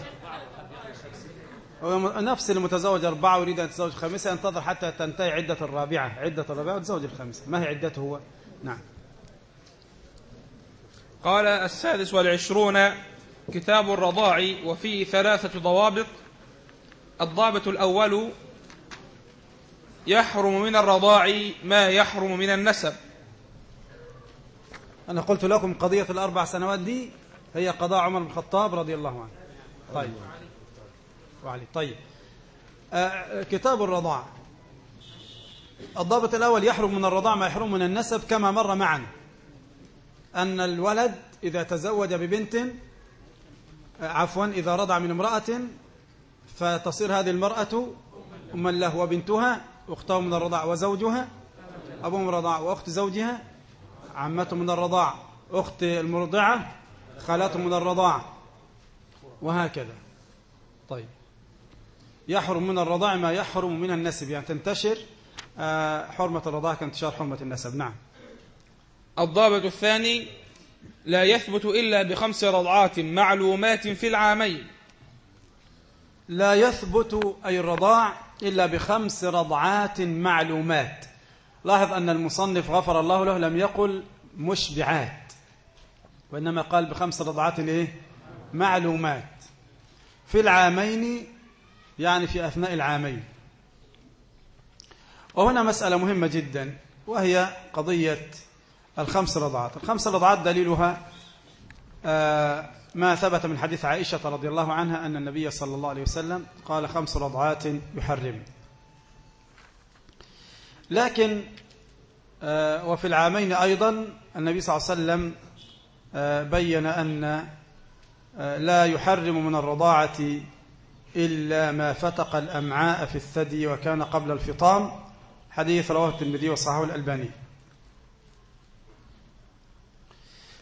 نفس المتزوج أربعة ويريد أن يتزوج خامسة ينتظر حتى تنتهي عدة الرابعة. عدة الرابعة ويتزوج الخامسة ما هي عدته هو؟ نعم. قال السادس والعشرون كتاب الرضاع وفيه ثلاثة ضوابط. الضابط الأول يحرم من الرضاع ما يحرم من النسب. أنا قلت لكم قضية الأربع سنوات دي هي قضاء عمر بن الخطاب رضي الله عنه. طيب. وعلي. طيب. آه كتاب الرضاع. الضابط الأول يحرم من الرضاع ما يحرم من النسب كما مر معنا أن الولد إذا تزوج ببنت آه، عفوا إذا رضع من امرأة فتصير هذه المرأة أما له وبنتها أخته من الرضاع وزوجها أبو من الرضاع وأخت زوجها عمته من الرضاع أخت المرضعة خالته من الرضاع وهكذا. طيب. يحرم من الرضاع ما يحرم من النسب يعني تنتشر آه، حرمة الرضاع كانتشار حرمة النسب. نعم. الضابط الثاني لا يثبت إلا بخمس رضعات معلومات في العامين. لا يثبت أي الرضاع إلا بخمس رضعات معلومات. لاحظ أن المصنف غفر الله له لم يقل مشبعات وإنما قال بخمس رضعات إيه؟ معلومات. في العامين يعني في أثناء العامين. وهنا مسألة مهمة جدا وهي قضية الخمس رضعات. الخمس رضعات دليلها آه، ما ثبت من حديث عائشة رضي الله عنها أن النبي صلى الله عليه وسلم قال خمس رضعات يحرم. لكن آه، وفي العامين أيضا النبي صلى الله عليه وسلم آه، بين أن لا يحرم من الرضاعة إلا ما فتق الأمعاء في الثدي وكان قبل الفطام. حديث رواه الترمذي وصححه الألباني.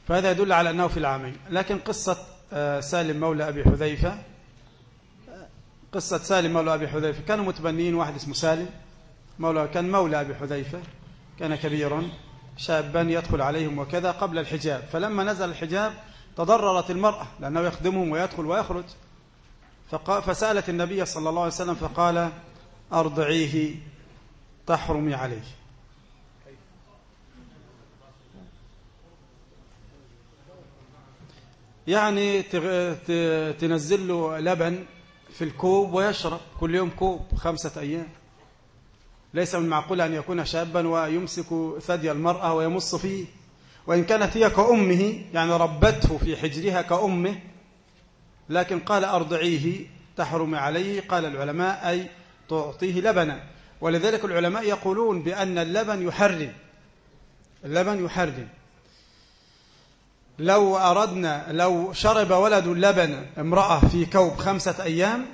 فهذا يدل على أنه في العامين. لكن قصة آه، سالم مولى أبي حذيفة قصة سالم مولى أبي حذيفة. كانوا متبنين واحد اسمه سالم مولى كان مولى أبي حذيفة كان كبيرا شابا يدخل عليهم وكذا قبل الحجاب. فلما نزل الحجاب تضررت المرأة لأنه يخدمهم ويدخل ويخرج. فسألت النبي صلى الله عليه وسلم فقال أرضعيه تحرمي عليه. يعني تنزل له لبن في الكوب ويشرب. كل يوم كوب خمسة أيام. ليس من معقول أن يكون شابا ويمسك ثدي المرأة ويمص فيه. وإن كانت هي كأمه يعني ربته في حجرها كأمه لكن قال أرضعيه تحرم عليه قال العلماء أي تعطيه لبنا. ولذلك العلماء يقولون بأن اللبن يحرم. اللبن يحرم. لو أردنا لو شرب ولد اللبن امرأة في كوب خمسة أيام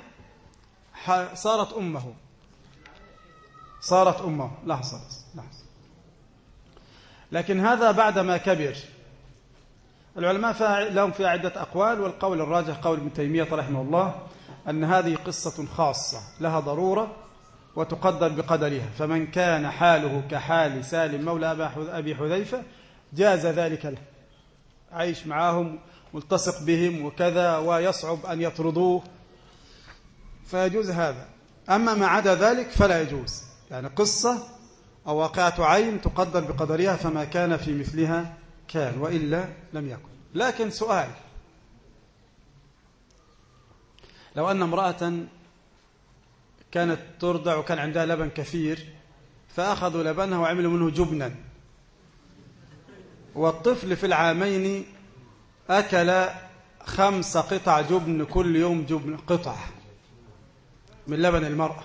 صارت أمه. صارت أمه. لحظة لحظة. لكن هذا بعدما كبر. العلماء لهم في عدة أقوال والقول الراجح قول ابن تيمية رحمه الله أن هذه قصة خاصة لها ضرورة وتقدر بقدرها. فمن كان حاله كحال سالم مولى أبي حذيفة جاز ذلك له. عيش معهم ملتصق بهم وكذا ويصعب أن يطردوه. فيجوز هذا. أما ما عدا ذلك فلا يجوز يعني قصة أو واقعة عين تقدر بقدرها فما كان في مثلها كان وإلا لم يكن. لكن سؤال لو أن امرأة كانت ترضع وكان عندها لبن كثير فأخذوا لبنها وعملوا منه جبنا والطفل في العامين أكل خمس قطع جبن كل يوم جبن قطع من لبن المرأة.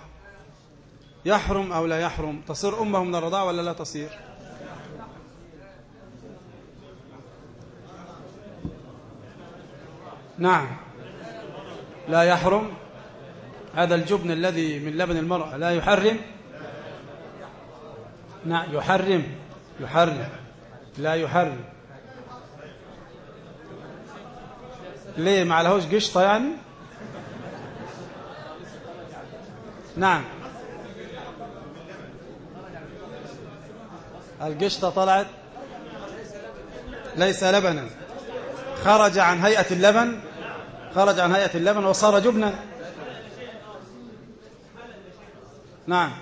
يحرم أو لا يحرم؟ تصير أمه من الرضاعة ولا لا تصير؟ نعم. لا يحرم. هذا الجبن الذي من لبن المرأة. لا يحرم. نعم يحرم. يحرم. لا يحرم. ليه؟ ما عليهوش قشطة يعني؟ نعم. القشطة طلعت. ليس لبنا. خرج عن هيئة اللبن. خرج عن هيئة اللبن وصار جبنا. نعم.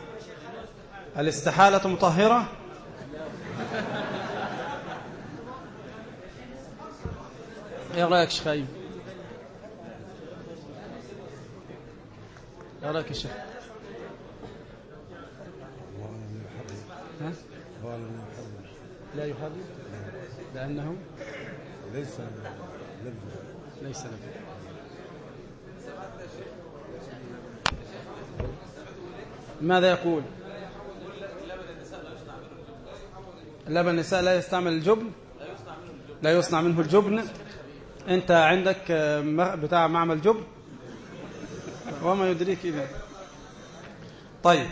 الاستحالة مطهرة. إيه رأيك شيخ أيوب؟ إيه رأيك يا شيخ؟ ها؟ لا يحرم. لأنه؟ ليس لم ليس له ماذا يقول؟ لبن النساء لا يستعمل الجبن. لا يصنع منه الجبن. انت عندك آه، بتاع معمل جبن؟ وما يدريك إذا. طيب.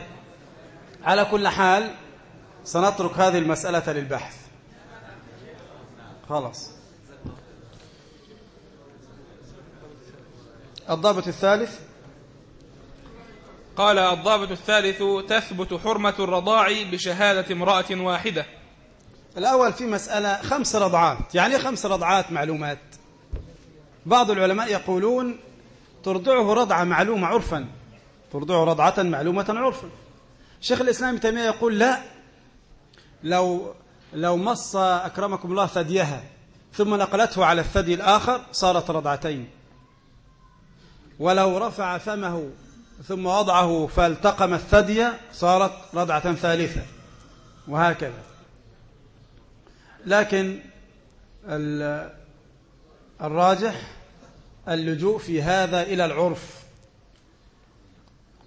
على كل حال سنترك هذه المسألة للبحث. خلاص. الضابط الثالث. قال الضابط الثالث تثبت حرمة الرضاع بشهادة امرأة واحدة. الأول في مسألة خمس رضعات. يعني خمس رضعات معلومات. بعض العلماء يقولون ترضعه رضعة معلومة عرفا. ترضعه رضعة معلومة عرفا. شيخ الإسلام تيمية يقول لا. لو لو مص أكرمكم الله ثديها ثم نقلته على الثدي الآخر صارت رضعتين. ولو رفع فمه ثم وضعه فالتقم الثدي صارت رضعة ثالثة. وهكذا. لكن الراجح اللجوء في هذا إلى العرف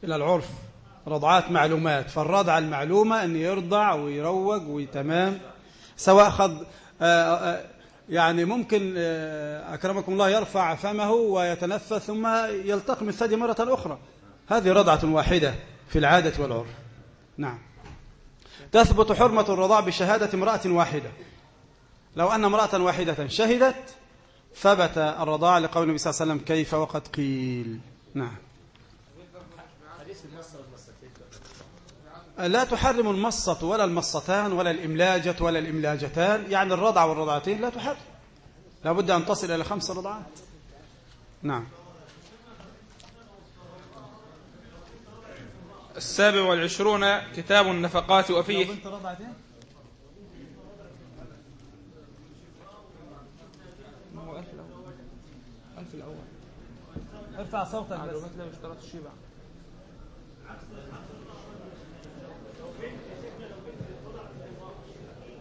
إلى العرف رضعات معلومات. فالرضعة المعلومة أن يرضع ويروج وتمام سواء خض آه، آه، يعني ممكن آه، أكرمكم الله يرفع فمه ويتنفس ثم يلتقم الثدي مرة أخرى. هذه رضعة واحدة في العادة والعرف. نعم. تثبت حرمة الرضاع بشهادة امرأة واحدة. لو أن امرأة واحدة شهدت ثبت الرضاع لقول النبي صلى الله عليه وسلم كيف وقد قيل. نعم. لا تحرم المصة ولا المصتان ولا الإملاجة ولا الإملاجتان. يعني الرضع والرضعتين لا تحرم. لابد أن تصل إلى خمس رضعات. نعم. السابع والعشرون كتاب النفقات وفيه رضعتين؟ ارفع صوتك بس. معلومات لا يشترط الشبع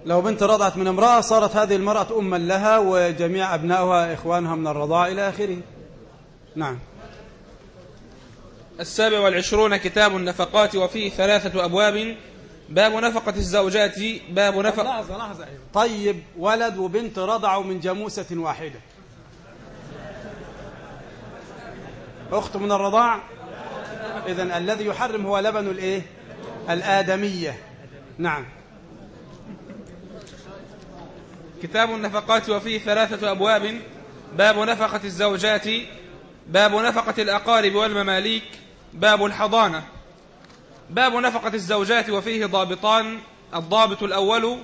لو بنت رضعت من امرأة صارت هذه المرأة أما لها وجميع أبنائها إخوانها من الرضاع إلى آخره. نعم. السابع والعشرون كتاب النفقات وفيه ثلاثة أبواب. باب نفقة الزوجات باب نفقة لحظة لحظة. طيب ولد وبنت رضعوا من جاموسة واحدة. أخت من الرضاع. إذن الذي يحرم هو لبن الإيه؟ الآدمية. نعم. كتاب النفقات وفيه ثلاثة أبواب. باب نفقة الزوجات. باب نفقة الأقارب والمماليك. باب الحضانة. باب نفقة الزوجات وفيه ضابطان. الضابط الأول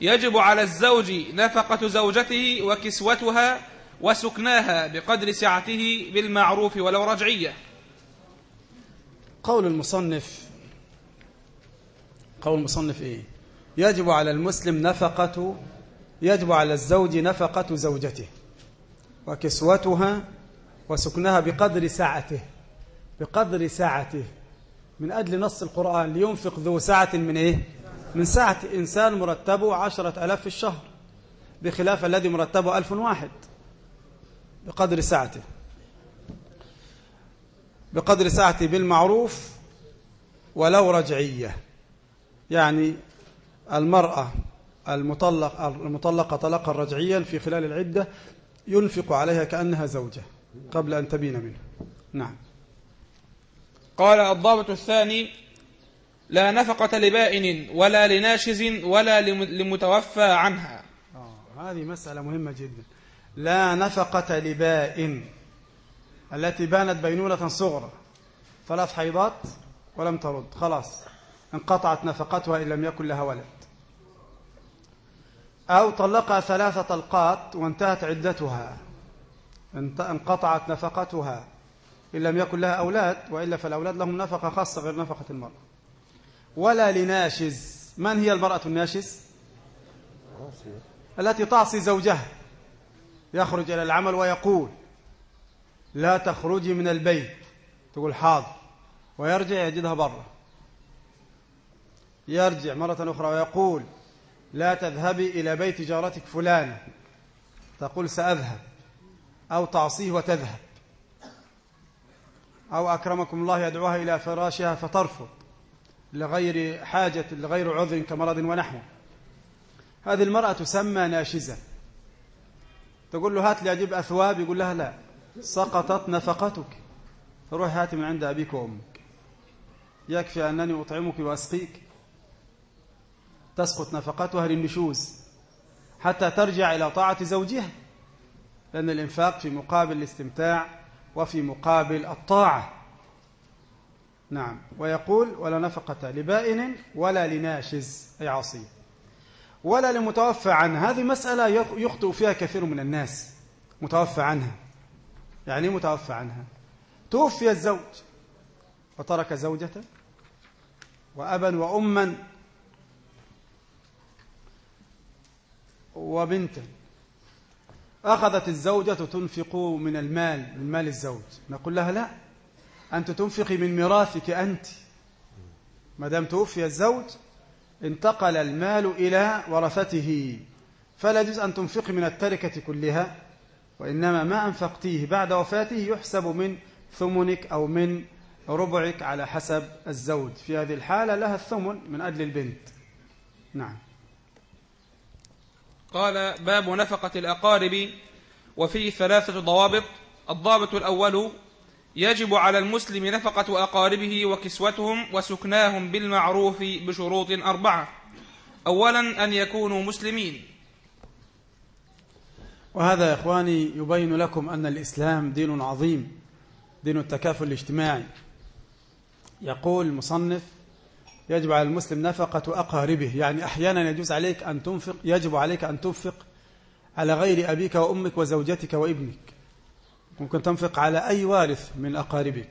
يجب على الزوج نفقة زوجته وكسوتها وسكناها بقدر سعته بالمعروف ولو رجعية قول المصنف قول المصنف إيه؟ يجب على المسلم نفقة يجب على الزوج نفقة زوجته وكسوتها وسكنها بقدر سعته بقدر سعته. من أجل نص القرآن لينفق ذو سعة من إيه؟ من سعة إنسان مرتبه عشرة ألاف في الشهر بخلاف الذي مرتبه ألف واحد. بقدر سعته. بقدر سعته بالمعروف ولو رجعية. يعني المرأة المطلق المطلقة طلاقا رجعيا في خلال العدة ينفق عليها كأنها زوجة قبل أن تبين منه. نعم. قال الضابط الثاني لا نفقة لبائن ولا لناشز ولا لم- لمتوفى عنها. آه هذه مسألة مهمة جدا. لا نفقة لبائن التي بانت بينونة صغرى. ثلاث حيضات ولم ترد. خلاص. انقطعت نفقتها إن لم يكن لها ولد. أو طلقها ثلاث طلقات وانتهت عدتها. انقطعت نفقتها. إن لم يكن لها أولاد وإلا فالأولاد لهم نفقة خاصة غير نفقة المرأة. ولا لناشز. من هي المرأة الناشز؟ التي تعصي زوجها. يخرج إلى العمل ويقول لا تخرجي من البيت. تقول حاضر. ويرجع يجدها برا. يرجع مرة أخرى ويقول لا تذهبي إلى بيت جارتك فلانة. تقول سأذهب. أو تعصيه وتذهب. أو أكرمكم الله يدعوها إلى فراشها فترفض لغير حاجة لغير عذر كمرض ونحوه. هذه المرأة تسمى ناشزة. تقول له هات لي أجيب أثواب يقول لها لا. سقطت نفقتك. فروح هات من عند أبيك وأمك. يكفي أنني أطعمك وأسقيك. تسقط نفقتها للنشوز. حتى ترجع إلى طاعة زوجها. لأن الإنفاق في مقابل الاستمتاع وفي مقابل الطاعة. نعم. ويقول ولا نفقة لبائن ولا لناشز. أي عصي ولا لمتوفى عنها. هذه مسألة يخطئ فيها كثير من الناس. متوفى عنها. يعني متوفى عنها؟ توفي الزوج وترك زوجة وأبا وأما وبنتا أخذت الزوجة تنفق من المال من مال الزوج. نقول لها لا أنت تنفقي من ميراثك أنت. ما دام توفي الزوج انتقل المال إلى ورثته. فلا يجوز أن تنفقي من التركة كلها وإنما ما أنفقتيه بعد وفاته يحسب من ثمنك أو من ربعك على حسب الزوج. في هذه الحالة لها الثمن من أجل البنت. نعم. قال باب نفقة الأقارب وفيه ثلاثة ضوابط. الضابط الأول يجب على المسلم نفقة أقاربه وكسوتهم وسكناهم بالمعروف بشروط أربعة. أولا أن يكونوا مسلمين. وهذا يا إخواني يبين لكم أن الإسلام دين عظيم دين التكافل الاجتماعي. يقول المصنف يجب على المسلم نفقة أقاربه. يعني أحيانا يجوز عليك أن تنفق يجب عليك أن تنفق على غير أبيك وأمك وزوجتك وابنك. ممكن تنفق على أي وارث من أقاربك.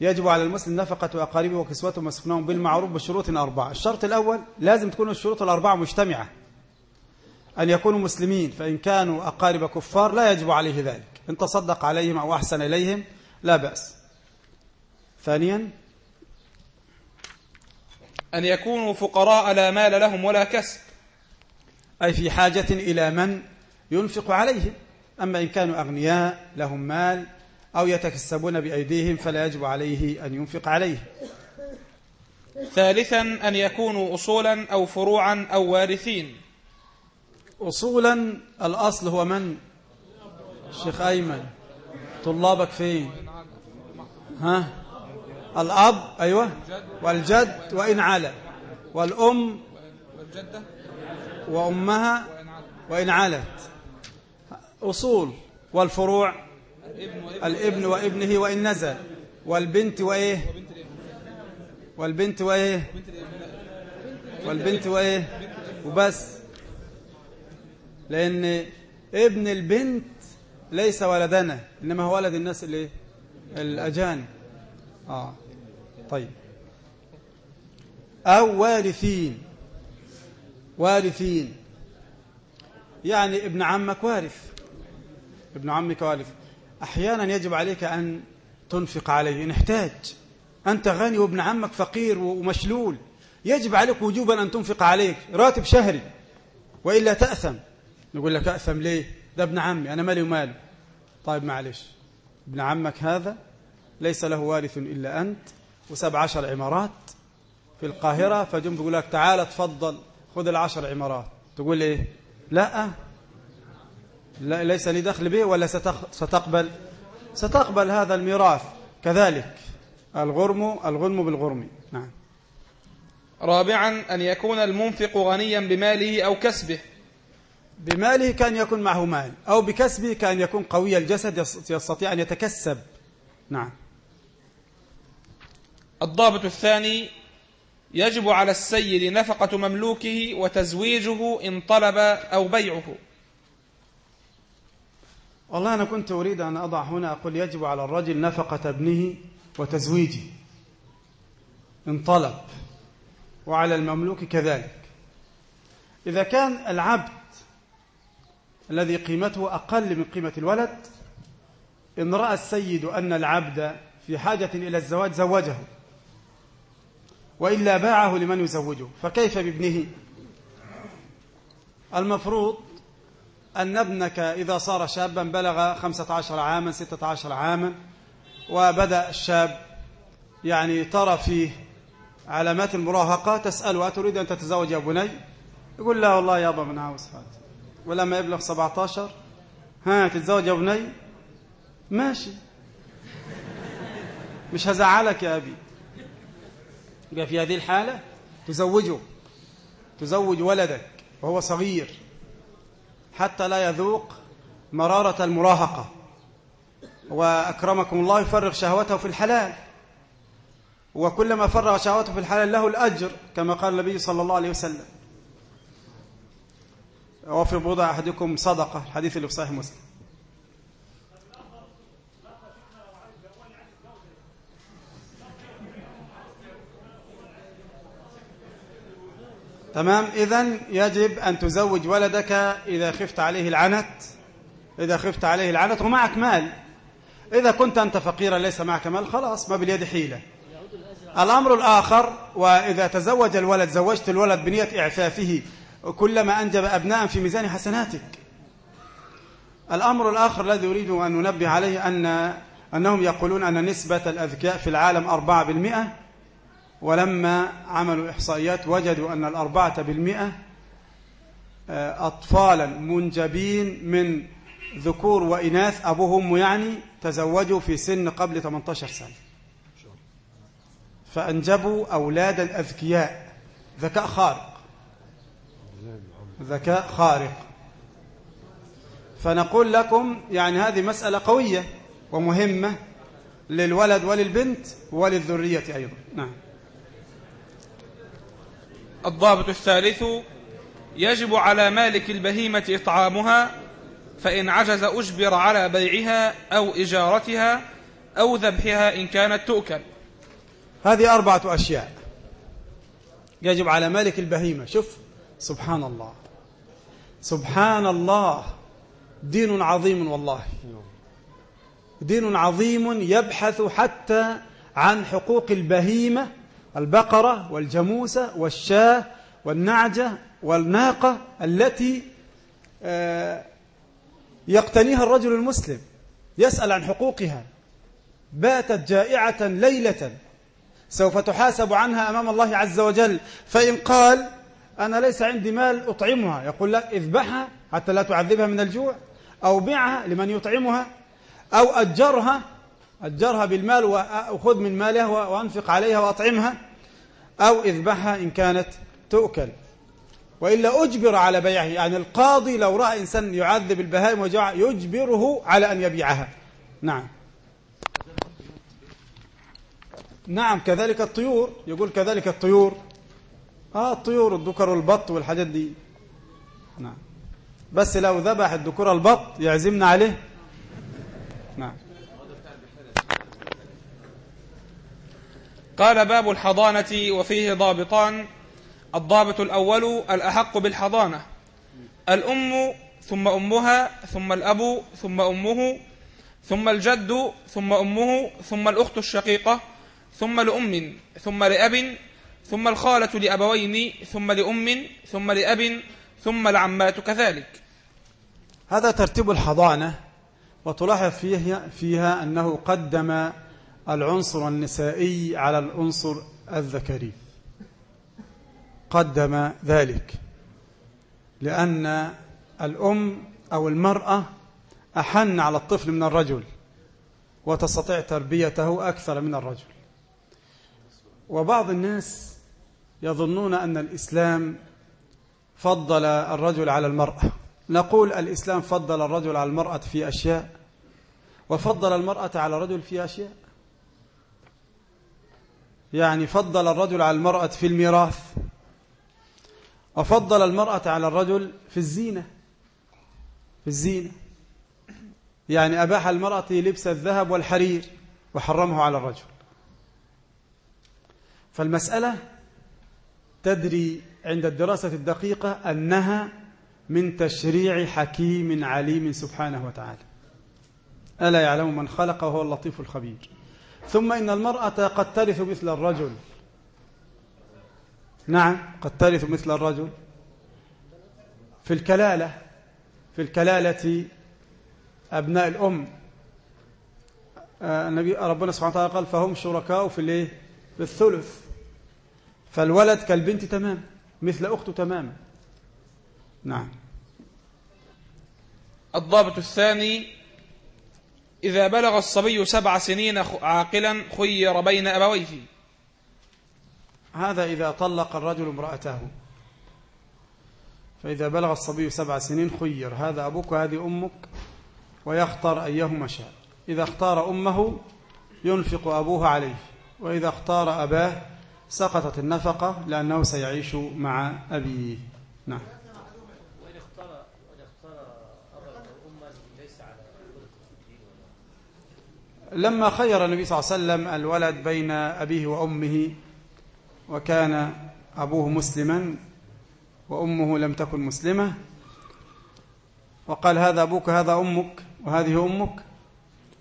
يجب على المسلم نفقة أقاربه وكسوته ومسكنهم بالمعروف بشروط أربعة. الشرط الأول لازم تكون الشروط الأربعة مجتمعة. أن يكونوا مسلمين فإن كانوا أقارب كفار لا يجب عليه ذلك. إن تصدق عليهم أو أحسن إليهم لا بأس. ثانيا أن يكونوا فقراء لا مال لهم ولا كسب. أي في حاجة إلى من ينفق عليهم. أما إن كانوا أغنياء لهم مال أو يتكسبون بأيديهم فلا يجب عليه أن ينفق عليه. ثالثا أن يكونوا أصولا أو فروعا أو وارثين. أصولا الأصل هو من؟ الشيخ أيمن. طلابك فين؟ ها؟ الأب أيوة. والجد وإن على والأم؟ والجدة؟ وأمها؟ وإن علت أصول والفروع الابن وابنه وإن نزل والبنت وإيه؟ والبنت وإيه؟ والبنت وإيه؟ وبس. لأن ابن البنت ليس ولدنا إنما هو ولد الناس اللي الأجانب. آه. طيب. أو وارثين. وارثين. يعني ابن عمك وارث. ابن عمك وارث أحيانا يجب عليك أن تنفق عليه إن احتاج. أنت غني وابن عمك فقير ومشلول يجب عليك وجوبا أن تنفق عليك. راتب شهري وإلا تأثم. نقول لك أأثم ليه؟ ده ابن عمي أنا مالي وماله. طيب معلش ابن عمك هذا ليس له وارث إلا أنت وسبع عشر عمارات في القاهرة فجم بيقول لك تعال تفضل خذ العشر عمارات. تقول لا لا. ليس لي دخل به ولا ستقبل ستقبل هذا الميراث. كذلك الغرم الغنم بالغرم. نعم. رابعا أن يكون المنفق غنيا بماله أو كسبه. بماله كان يكون معه مال أو بكسبه كان يكون قوي الجسد يستطيع أن يتكسب. نعم. الضابط الثاني يجب على السيد نفقة مملوكه وتزويجه إن طلب أو بيعه. والله أنا كنت أريد أن أضع هنا أقول يجب على الرجل نفقة ابنه وتزويجه. إن طلب وعلى المملوك كذلك. إذا كان العبد الذي قيمته أقل من قيمة الولد إن رأى السيد أن العبد في حاجة إلى الزواج زوجه وإلا باعه لمن يزوجه فكيف بابنه؟ المفروض أن ابنك إذا صار شابا بلغ خمسة عشر عاما ستة عشر عاما وبدأ الشاب يعني ترى فيه علامات المراهقة تسأله أتريد أن تتزوج يا بني؟ يقول لا والله يابا من عاوز فات ولما يبلغ 17 ها تتزوج يا بني؟ ماشي. مش هزعلك يا أبي؟ يبقى في هذه الحالة تزوجه تزوج ولدك وهو صغير. حتى لا يذوق مرارة المراهقة. وأكرمكم الله يفرغ شهوته في الحلال. وكلما فرغ شهوته في الحلال له الأجر كما قال النبي صلى الله عليه وسلم. وفي بضع أحدكم صدقة الحديث اللي في صحيح مسلم. تمام؟ إذن يجب أن تزوج ولدك إذا خفت عليه العنت إذا خفت عليه العنت ومعك مال. إذا كنت أنت فقيرا ليس معك مال خلاص ما باليد حيلة. الأمر الآخر وإذا تزوج الولد زوجت الولد بنية إعفافه كلما أنجب أبناء في ميزان حسناتك. الأمر الآخر الذي أريد أن ننبه عليه أن أنهم يقولون أن نسبة الأذكياء في العالم أربعة بالمئة. ولما عملوا إحصائيات وجدوا أن الأربعة بالمئة أطفالا منجبين من ذكور وإناث أبوهم يعني تزوجوا في سن قبل 18 سنة. فأنجبوا أولادا أذكياء ذكاء خارق. ذكاء خارق. فنقول لكم يعني هذه مسألة قوية ومهمة للولد وللبنت وللذرية أيضا. نعم. الضابط الثالث يجب على مالك البهيمة إطعامها فإن عجز أجبر على بيعها أو إجارتها أو ذبحها إن كانت تؤكل. هذه أربعة أشياء يجب على مالك البهيمة. شوف سبحان الله. سبحان الله. دين عظيم والله. دين عظيم يبحث حتى عن حقوق البهيمة البقرة والجاموسة والشاة والنعجة والناقة التي يقتنيها الرجل المسلم يسأل عن حقوقها. باتت جائعة ليلة سوف تحاسب عنها أمام الله عز وجل. فإن قال أنا ليس عندي مال أطعمها يقول لك اذبحها حتى لا تعذبها من الجوع أو بيعها لمن يطعمها أو أجرها أجرها بالمال وأخذ من مالها وأنفق عليها وأطعمها. أو إذبحها إن كانت تؤكل. وإلا أجبر على بيعه يعني القاضي لو رأى إنسان يعذب البهائم وجوع يجبره على أن يبيعها. نعم. نعم كذلك الطيور يقول كذلك الطيور. آه الطيور الذكر والبط والحاجات دي. نعم. بس لو ذبح الذكور البط يعزمنا عليه. نعم. قال باب الحضانة وفيه ضابطان. الضابط الأول الأحق بالحضانة. الأم ثم أمها ثم الأب ثم أمه ثم الجد ثم أمه ثم الأخت الشقيقة ثم لأم ثم لأب ثم الخالة لأبوين ثم لأم ثم لأب ثم العمات كذلك. هذا ترتيب الحضانة وتلاحظ فيها, فيها أنه قدم العنصر النسائي على العنصر الذكري. قدم ذلك لأن الأم أو المرأة أحن على الطفل من الرجل وتستطيع تربيته أكثر من الرجل. وبعض الناس يظنون أن الإسلام فضل الرجل على المرأة. نقول الإسلام فضل الرجل على المرأة في أشياء وفضل المرأة على الرجل في أشياء. يعني فضل الرجل على المرأة في الميراث. وفضل المرأة على الرجل في الزينة. في الزينة. يعني أباح المرأة لبس الذهب والحرير وحرمه على الرجل. فالمسألة تدري عند الدراسة الدقيقة أنها من تشريع حكيم عليم سبحانه وتعالى. ألا يعلم من خلق وهو اللطيف الخبير. ثم إن المرأة قد ترث مثل الرجل. نعم قد ترث مثل الرجل. في الكلالة في الكلالة أبناء الأم. آه، النبي ربنا سبحانه وتعالى قال فهم شركاء في الإيه؟ في الثلث. فالولد كالبنت تمام مثل أخته تماما. نعم. الضابط الثاني إذا بلغ الصبي سبع سنين عاقلا خير بين أبويه. هذا إذا طلق الرجل امرأته. فإذا بلغ الصبي سبع سنين خير. هذا أبوك وهذه أمك. ويختار أيهما شاء. إذا اختار أمه ينفق أبوه عليه. وإذا اختار أباه سقطت النفقة لأنه سيعيش مع أبيه. نعم. لما خير النبي صلى الله عليه وسلم الولد بين أبيه وأمه وكان أبوه مسلما وأمه لم تكن مسلمة وقال هذا أبوك هذا أمك وهذه أمك.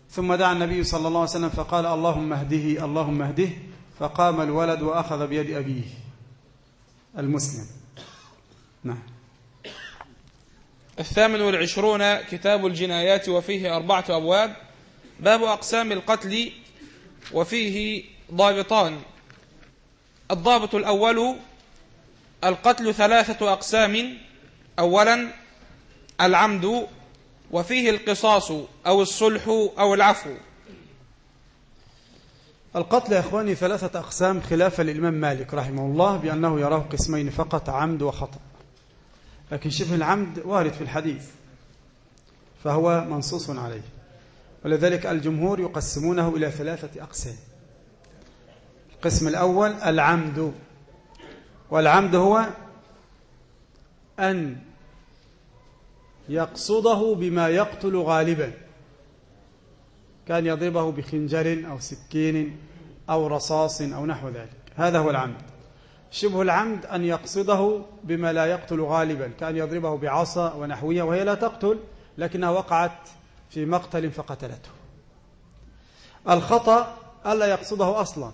ثم دعا النبي صلى الله عليه وسلم فقال اللهم اهده اللهم اهده فقام الولد وأخذ بيد أبيه المسلم. نعم. الثامن والعشرون كتاب الجنايات وفيه أربعة أبواب. باب أقسام القتل وفيه ضابطان. الضابط الأول القتل ثلاثة أقسام. أولا العمد وفيه القصاص أو الصلح أو العفو. القتل يا إخواني ثلاثة أقسام خلافا للإمام مالك رحمه الله بأنه يراه قسمين فقط عمد وخطأ. لكن شبه العمد وارد في الحديث فهو منصوص عليه. ولذلك الجمهور يقسمونه إلى ثلاثة أقسام. القسم الأول العمد. والعمد هو أن يقصده بما يقتل غالبا. كان يضربه بخنجر أو سكين أو رصاص أو نحو ذلك. هذا هو العمد. شبه العمد أن يقصده بما لا يقتل غالبا. كان يضربه بعصا ونحوها وهي لا تقتل لكنها وقعت في مقتل فقتلته. الخطأ ألا يقصده أصلا.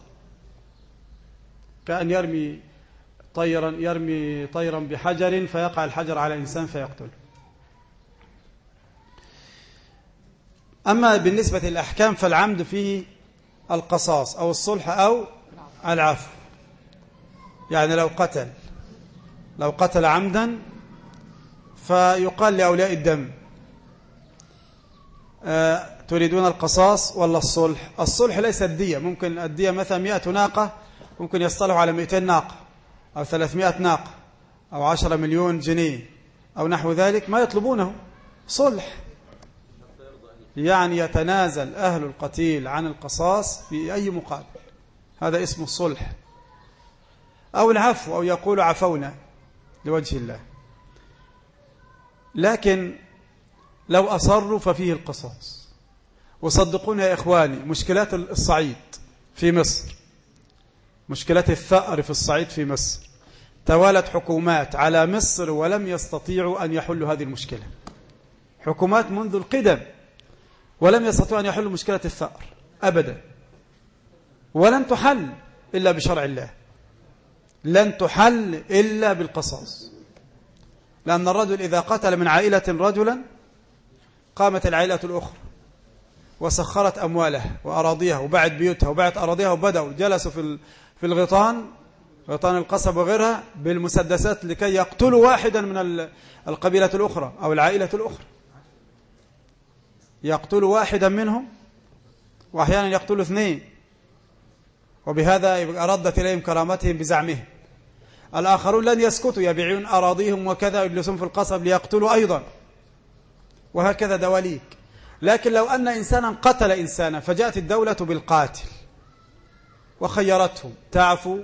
كأن يرمي طيرا يرمي طيرا بحجر فيقع الحجر على إنسان فيقتله. أما بالنسبة للأحكام فالعمد فيه القصاص أو الصلح أو العفو. يعني لو قتل لو قتل عمدا فيقال لأولياء الدم. تريدون القصاص ولا الصلح؟ الصلح ليس الدية. ممكن الدية مثلا مئة ناقة ممكن يصطلحوا على 200 ناقة أو 300 ناقة أو 10 مليون جنيه أو نحو ذلك. ما يطلبونه؟ صلح. يعني يتنازل أهل القتيل عن القصاص في أي مقابل. هذا اسمه الصلح. أو العفو أو يقول عفونا لوجه الله. لكن لو أصروا ففيه القصاص. وصدقوني يا إخواني مشكلات الصعيد في مصر مشكلات الثأر في الصعيد في مصر. توالت حكومات على مصر ولم يستطيعوا أن يحلوا هذه المشكلة. حكومات منذ القدم ولم يستطيعوا أن يحلوا مشكلة الثأر أبدا. ولن تحل إلا بشرع الله. لن تحل إلا بالقصاص. لأن الرجل إذا قتل من عائلة رجلا قامت العائلة الأخرى وسخرت أموالها وأراضيها وبعت بيوتها وبعت أراضيها وبدأوا جلسوا في في الغيطان غيطان القصب وغيرها بالمسدسات لكي يقتلوا واحدا من القبيلة الأخرى أو العائلة الأخرى. يقتلوا واحدا منهم وأحيانا يقتلوا اثنين وبهذا ردت إليهم كرامتهم بزعمهم. الآخرون لن يسكتوا يبيعون أراضيهم وكذا يجلسون في القصب ليقتلوا أيضا. وهكذا دواليك. لكن لو أن إنسانا قتل إنسانا فجاءت الدولة بالقاتل وخيرتهم. تعفو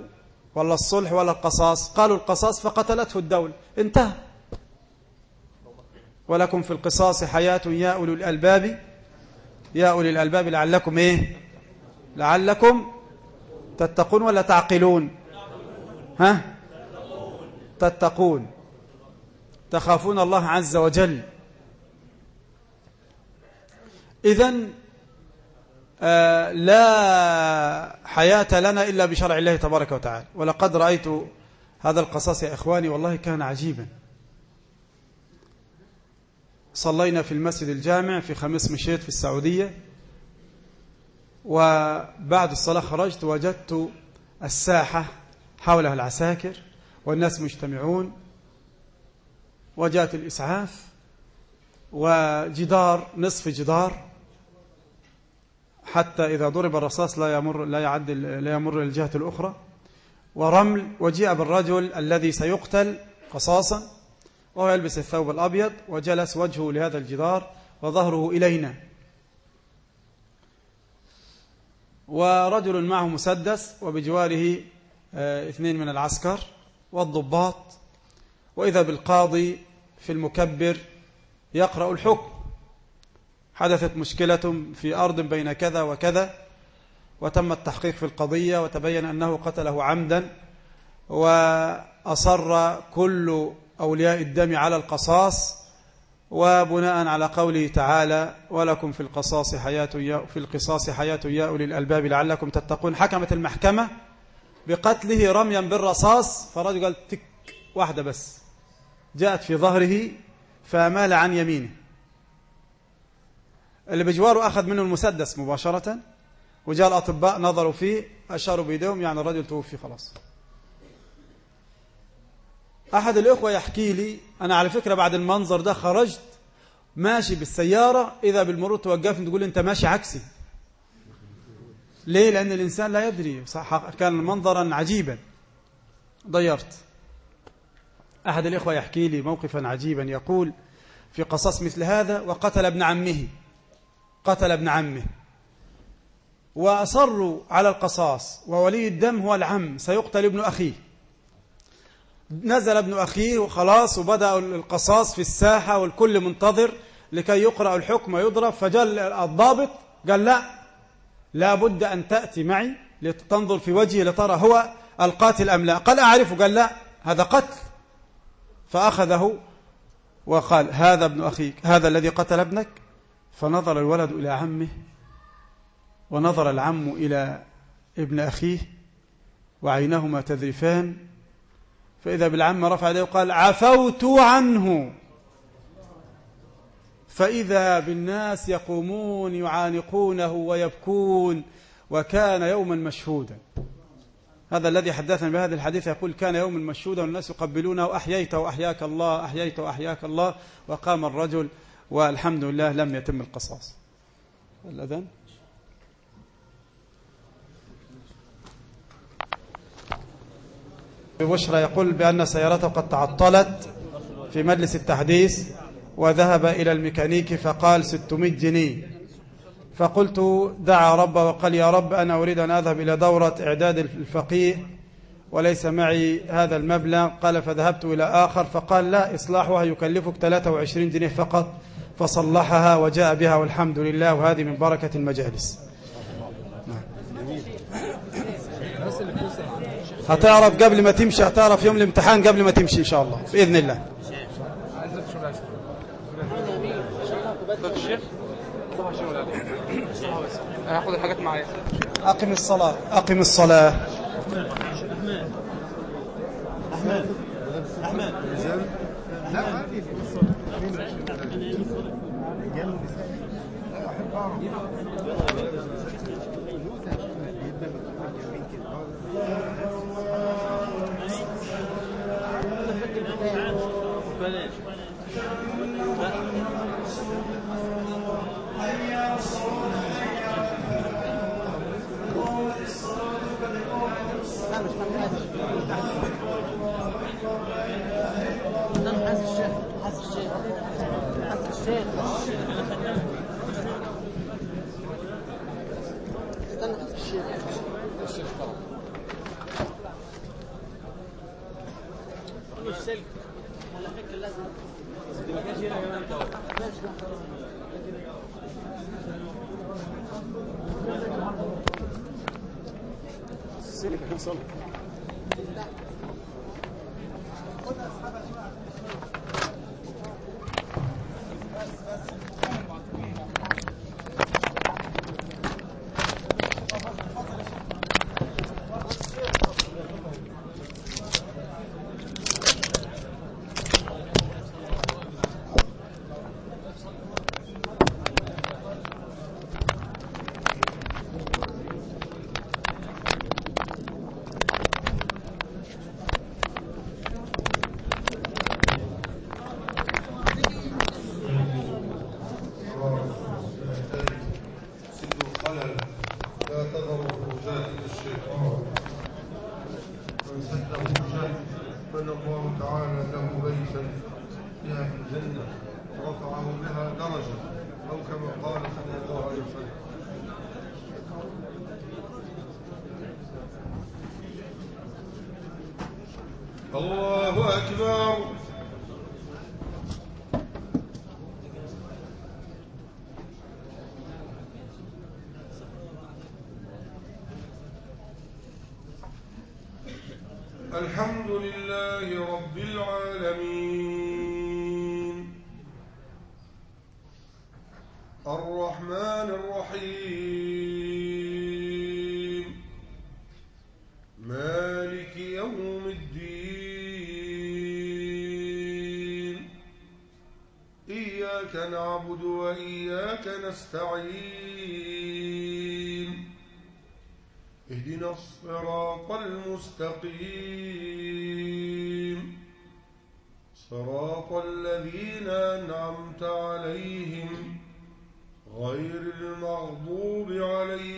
ولا الصلح ولا القصاص. قالوا القصاص فقتلته الدولة. انتهى. ولكم في القصاص حياة يا أولي الألباب. يا أولي الألباب لعلكم إيه؟ لعلكم تتقون ولا تعقلون؟ ها؟ تتقون. تخافون الله عز وجل. إذن آه، لا حياة لنا إلا بشرع الله تبارك وتعالى. ولقد رأيت هذا القصاص يا إخواني والله كان عجيبا. صلينا في المسجد الجامع في خميس مشيط في السعودية وبعد الصلاة خرجت وجدت الساحة حولها العساكر والناس مجتمعون وجاءت الإسعاف وجدار نصف جدار حتى إذا ضرب الرصاص لا يمر لا يعد لا يمر الجهة الأخرى. ورمل وجيء بالرجل الذي سيقتل قصاصا وهو يلبس الثوب الأبيض وجلس وجهه لهذا الجدار وظهره إلينا. ورجل معه مسدس وبجواره آه، اثنين من العسكر والضباط. وإذا بالقاضي في المكبر يقرأ الحكم. حدثت مشكلة في أرض بين كذا وكذا وتم التحقيق في القضية وتبين أنه قتله عمدا وأصر كل أولياء الدم على القصاص وبناء على قوله تعالى ولكم في القصاص حياة يا في القصاص حياة يا أولي الألباب لعلكم تتقون حكمت المحكمة بقتله رميا بالرصاص فرجل قال تك واحدة بس جاءت في ظهره فمال عن يمينه اللي بجواره أخذ منه المسدس مباشرة وجاء الأطباء نظروا فيه أشاروا بيدهم يعني الرجل توفي خلاص. أحد الإخوة يحكي لي أنا على فكرة بعد المنظر ده خرجت ماشي بالسيارة إذا بالمرور توقفني تقول أنت ماشي عكسي. ليه؟ لأن الإنسان لا يدري صح كان منظرا عجيبا. ضيرت أحد الإخوة يحكي لي موقفا عجيبا يقول في قصص مثل هذا وقتل ابن عمه. قتل ابن عمه. وأصروا على القصاص وولي الدم هو العم سيقتل ابن أخيه. نزل ابن أخيه وخلاص وبدأ القصاص في الساحة والكل منتظر لكي يقرأ الحكم ويضرب. فجاء الضابط قال لا لا بد أن تأتي معي لتنظر في وجهي لترى هو القاتل أم لا. قال أعرفه قال لا هذا قتل. فأخذه وقال هذا ابن أخيك هذا الذي قتل ابنك. فنظر الولد إلى عمه ونظر العم إلى ابن أخيه وعينهما تذرفان فإذا بالعم رفع يديه وقال عفوت عنه. فإذا بالناس يقومون يعانقونه ويبكون وكان يوما مشهودا. هذا الذي حدثنا بهذا الحديث يقول كان يوما مشهودا والناس يقبلونه أحييت وأحياك الله أحييت وأحياك الله وقام الرجل والحمد لله لم يتم القصاص. الأذان. ببشرى يقول بأن سيارته قد تعطلت في مجلس التحديث وذهب إلى الميكانيكي فقال 600 جنيه. فقلت دعا ربه وقال يا رب أنا أريد أن أذهب إلى دورة إعداد الفقيه وليس معي هذا المبلغ. قال فذهبت إلى آخر فقال لا إصلاحها يكلفك 23 جنيه فقط. فصلحها وجاء بها والحمد لله. وهذه من بركة المجالس. هتعرف قبل ما تمشي هتعرف يوم الامتحان قبل ما تمشي إن شاء الله بإذن الله. الحاجات معايا أقم الصلاة. أقم الصلاة. احمد لا عادي بلاش Thank you. して、المغضوب عليهم.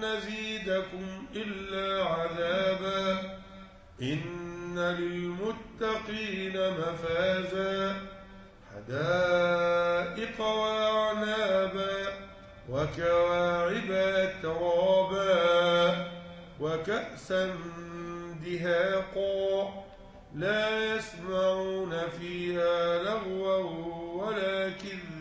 نزيدكم إلا عذابا إن للمتقين مفازا حدائق وأعنابا وكواعب أترابا وكأسا دهاقا لا يسمعون فيها لغوا ولا كذابا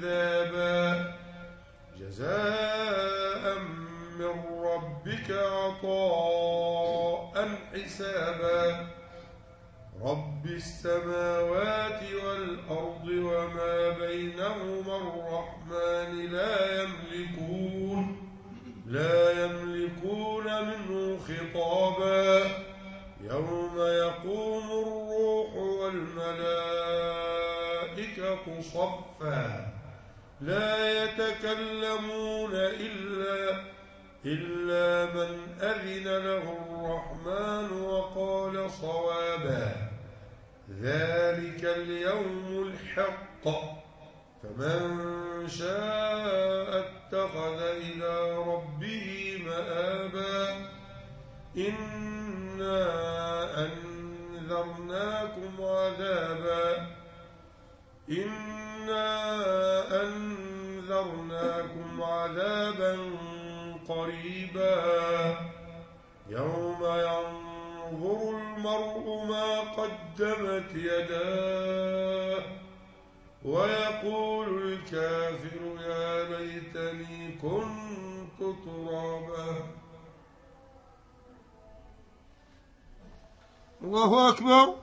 رب الله أكبر.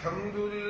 الحمد لله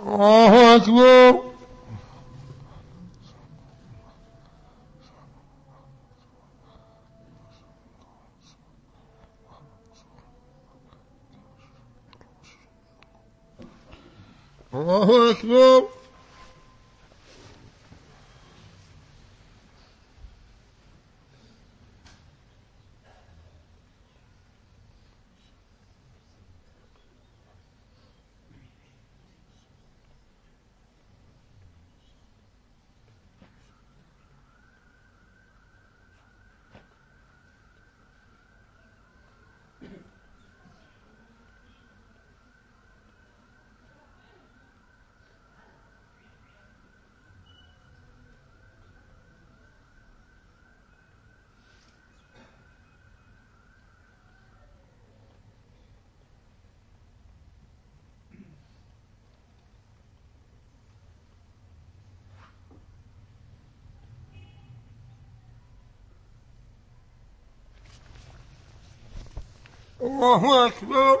الله أكبر الله أكبر الله أكبر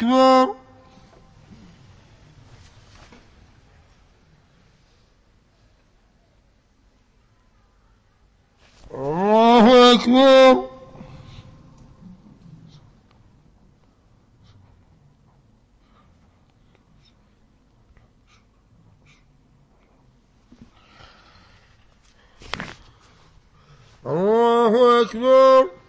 أكبر الله أكبر الله أكبر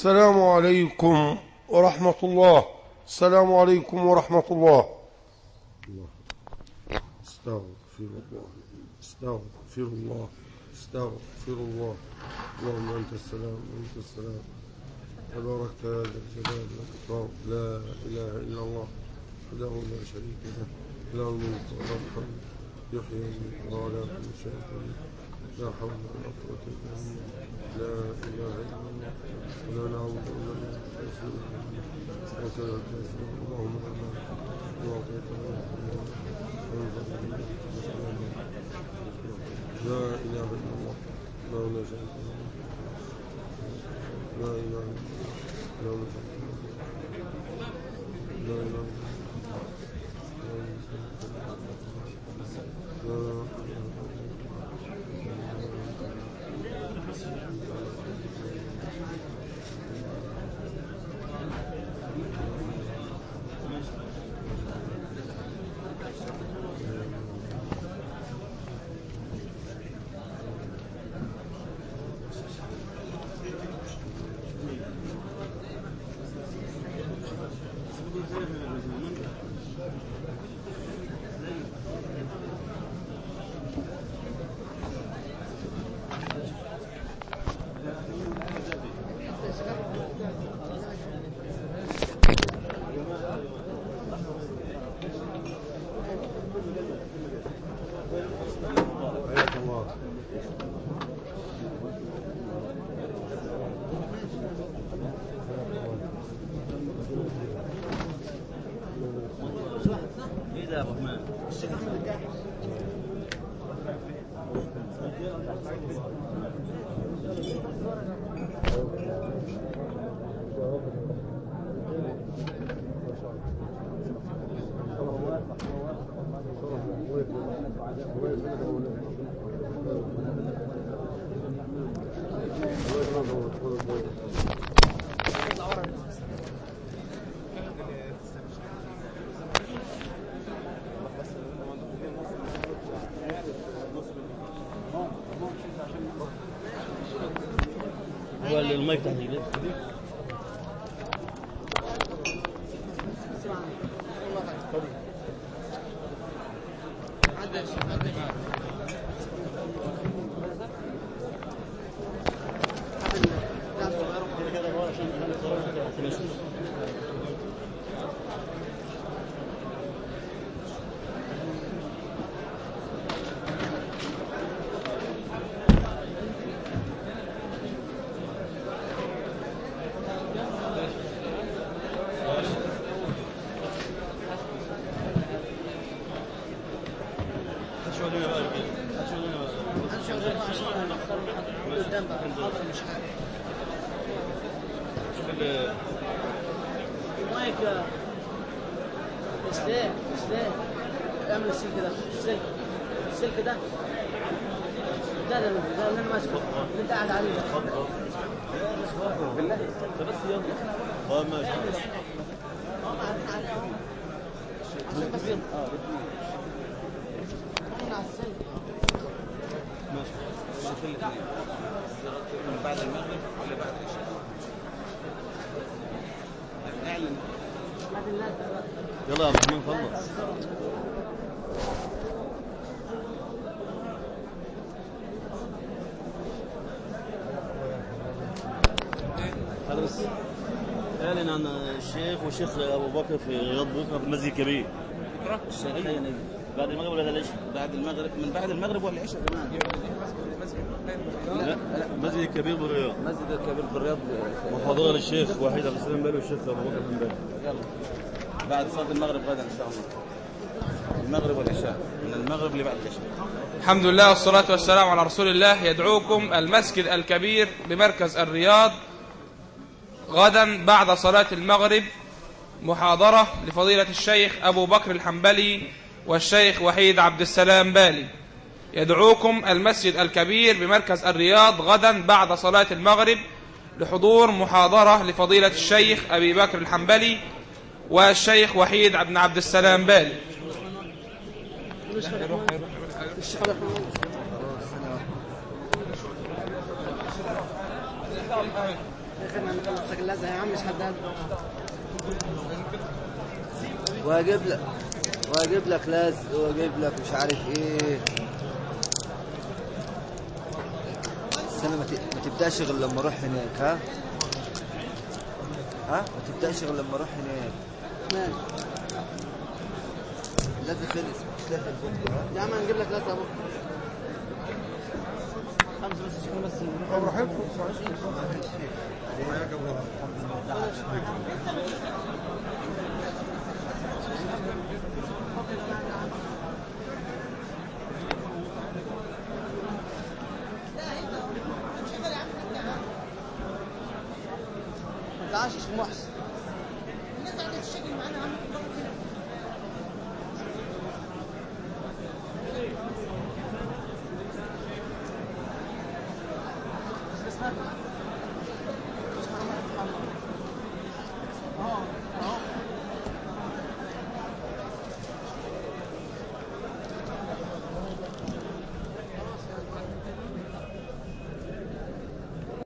السلام عليكم ورحمة الله. السلام عليكم ورحمة الله. استغفر الله. استغفر الله. استغفر الله. اللهم أنت السلام وأنت السلام. تبارك يا ذا الجلال والإكرام. لا إله إلا الله. وحده لا شريك له. له الملك وله الحمد. يحيي ويميت وهو على كل شيء قدير. لا حول ولا قوة إلا بالله. لا إله إلا الله ولا نعبد إلا الله رسول الله وكذا الكافر اللهم إنا وأعطيت لا إله إلا الله لا نجاة لا إله إلا الله لا نجاة لا إله إلا الله حياك الله إيه ده يا ابو حماد هو اعمل السلك ده. السلك. السلك ده. ده ده اللي أنا ماسكه انت قاعد عليه ده. بالله بس يلا آه ماشي آه قاعدين عليه اهو عشان بس آه على السلك ماشي شوف الاثنين بعد المغرب ولا بعد العشاء اعلن يلا. يا ابو حماد خلص خلاص اعلن عن الشيخ أبو بكر في رياض بكره في المسجد الكبير بكرة؟ بعد المغرب ولا العشاء؟ بعد المغرب. من بعد المغرب ولا العشاء كمان؟ لا لا المسجد الكبير بالرياض مسجد الكبير في الرياض. محاضرة للشيخ وحيد عبد السلام بالي والشيخ أبو بكر بن بالي يلا. بعد صلاة المغرب غدا إن شاء الله. المغرب والعشاء. من المغرب لبعد العشاء. الحمد لله والصلاة والسلام على رسول الله. يدعوكم المسجد الكبير بمركز الرياض. غدا بعد صلاة المغرب. محاضرة لفضيلة الشيخ أبو بكر الحنبلي والشيخ وحيد عبد السلام بالي. يدعوكم المسجد الكبير بمركز الرياض غدا بعد صلاة المغرب لحضور محاضرة لفضيلة الشيخ أبي بكر الحنبلي والشيخ وحيد بن عبد السلام بالي. يا عم مش واجيب لك واجيب لك لزق واجيب لك مش عارف إيه. السنة ما تبدأش غير لما أروح هناك ها؟ ها؟ ما تبدأش غير لما أروح هناك. ماشي لازم خلص مش بكره؟ يا عم هنجيب لك لازم ابو خمسة بس شكرا بس.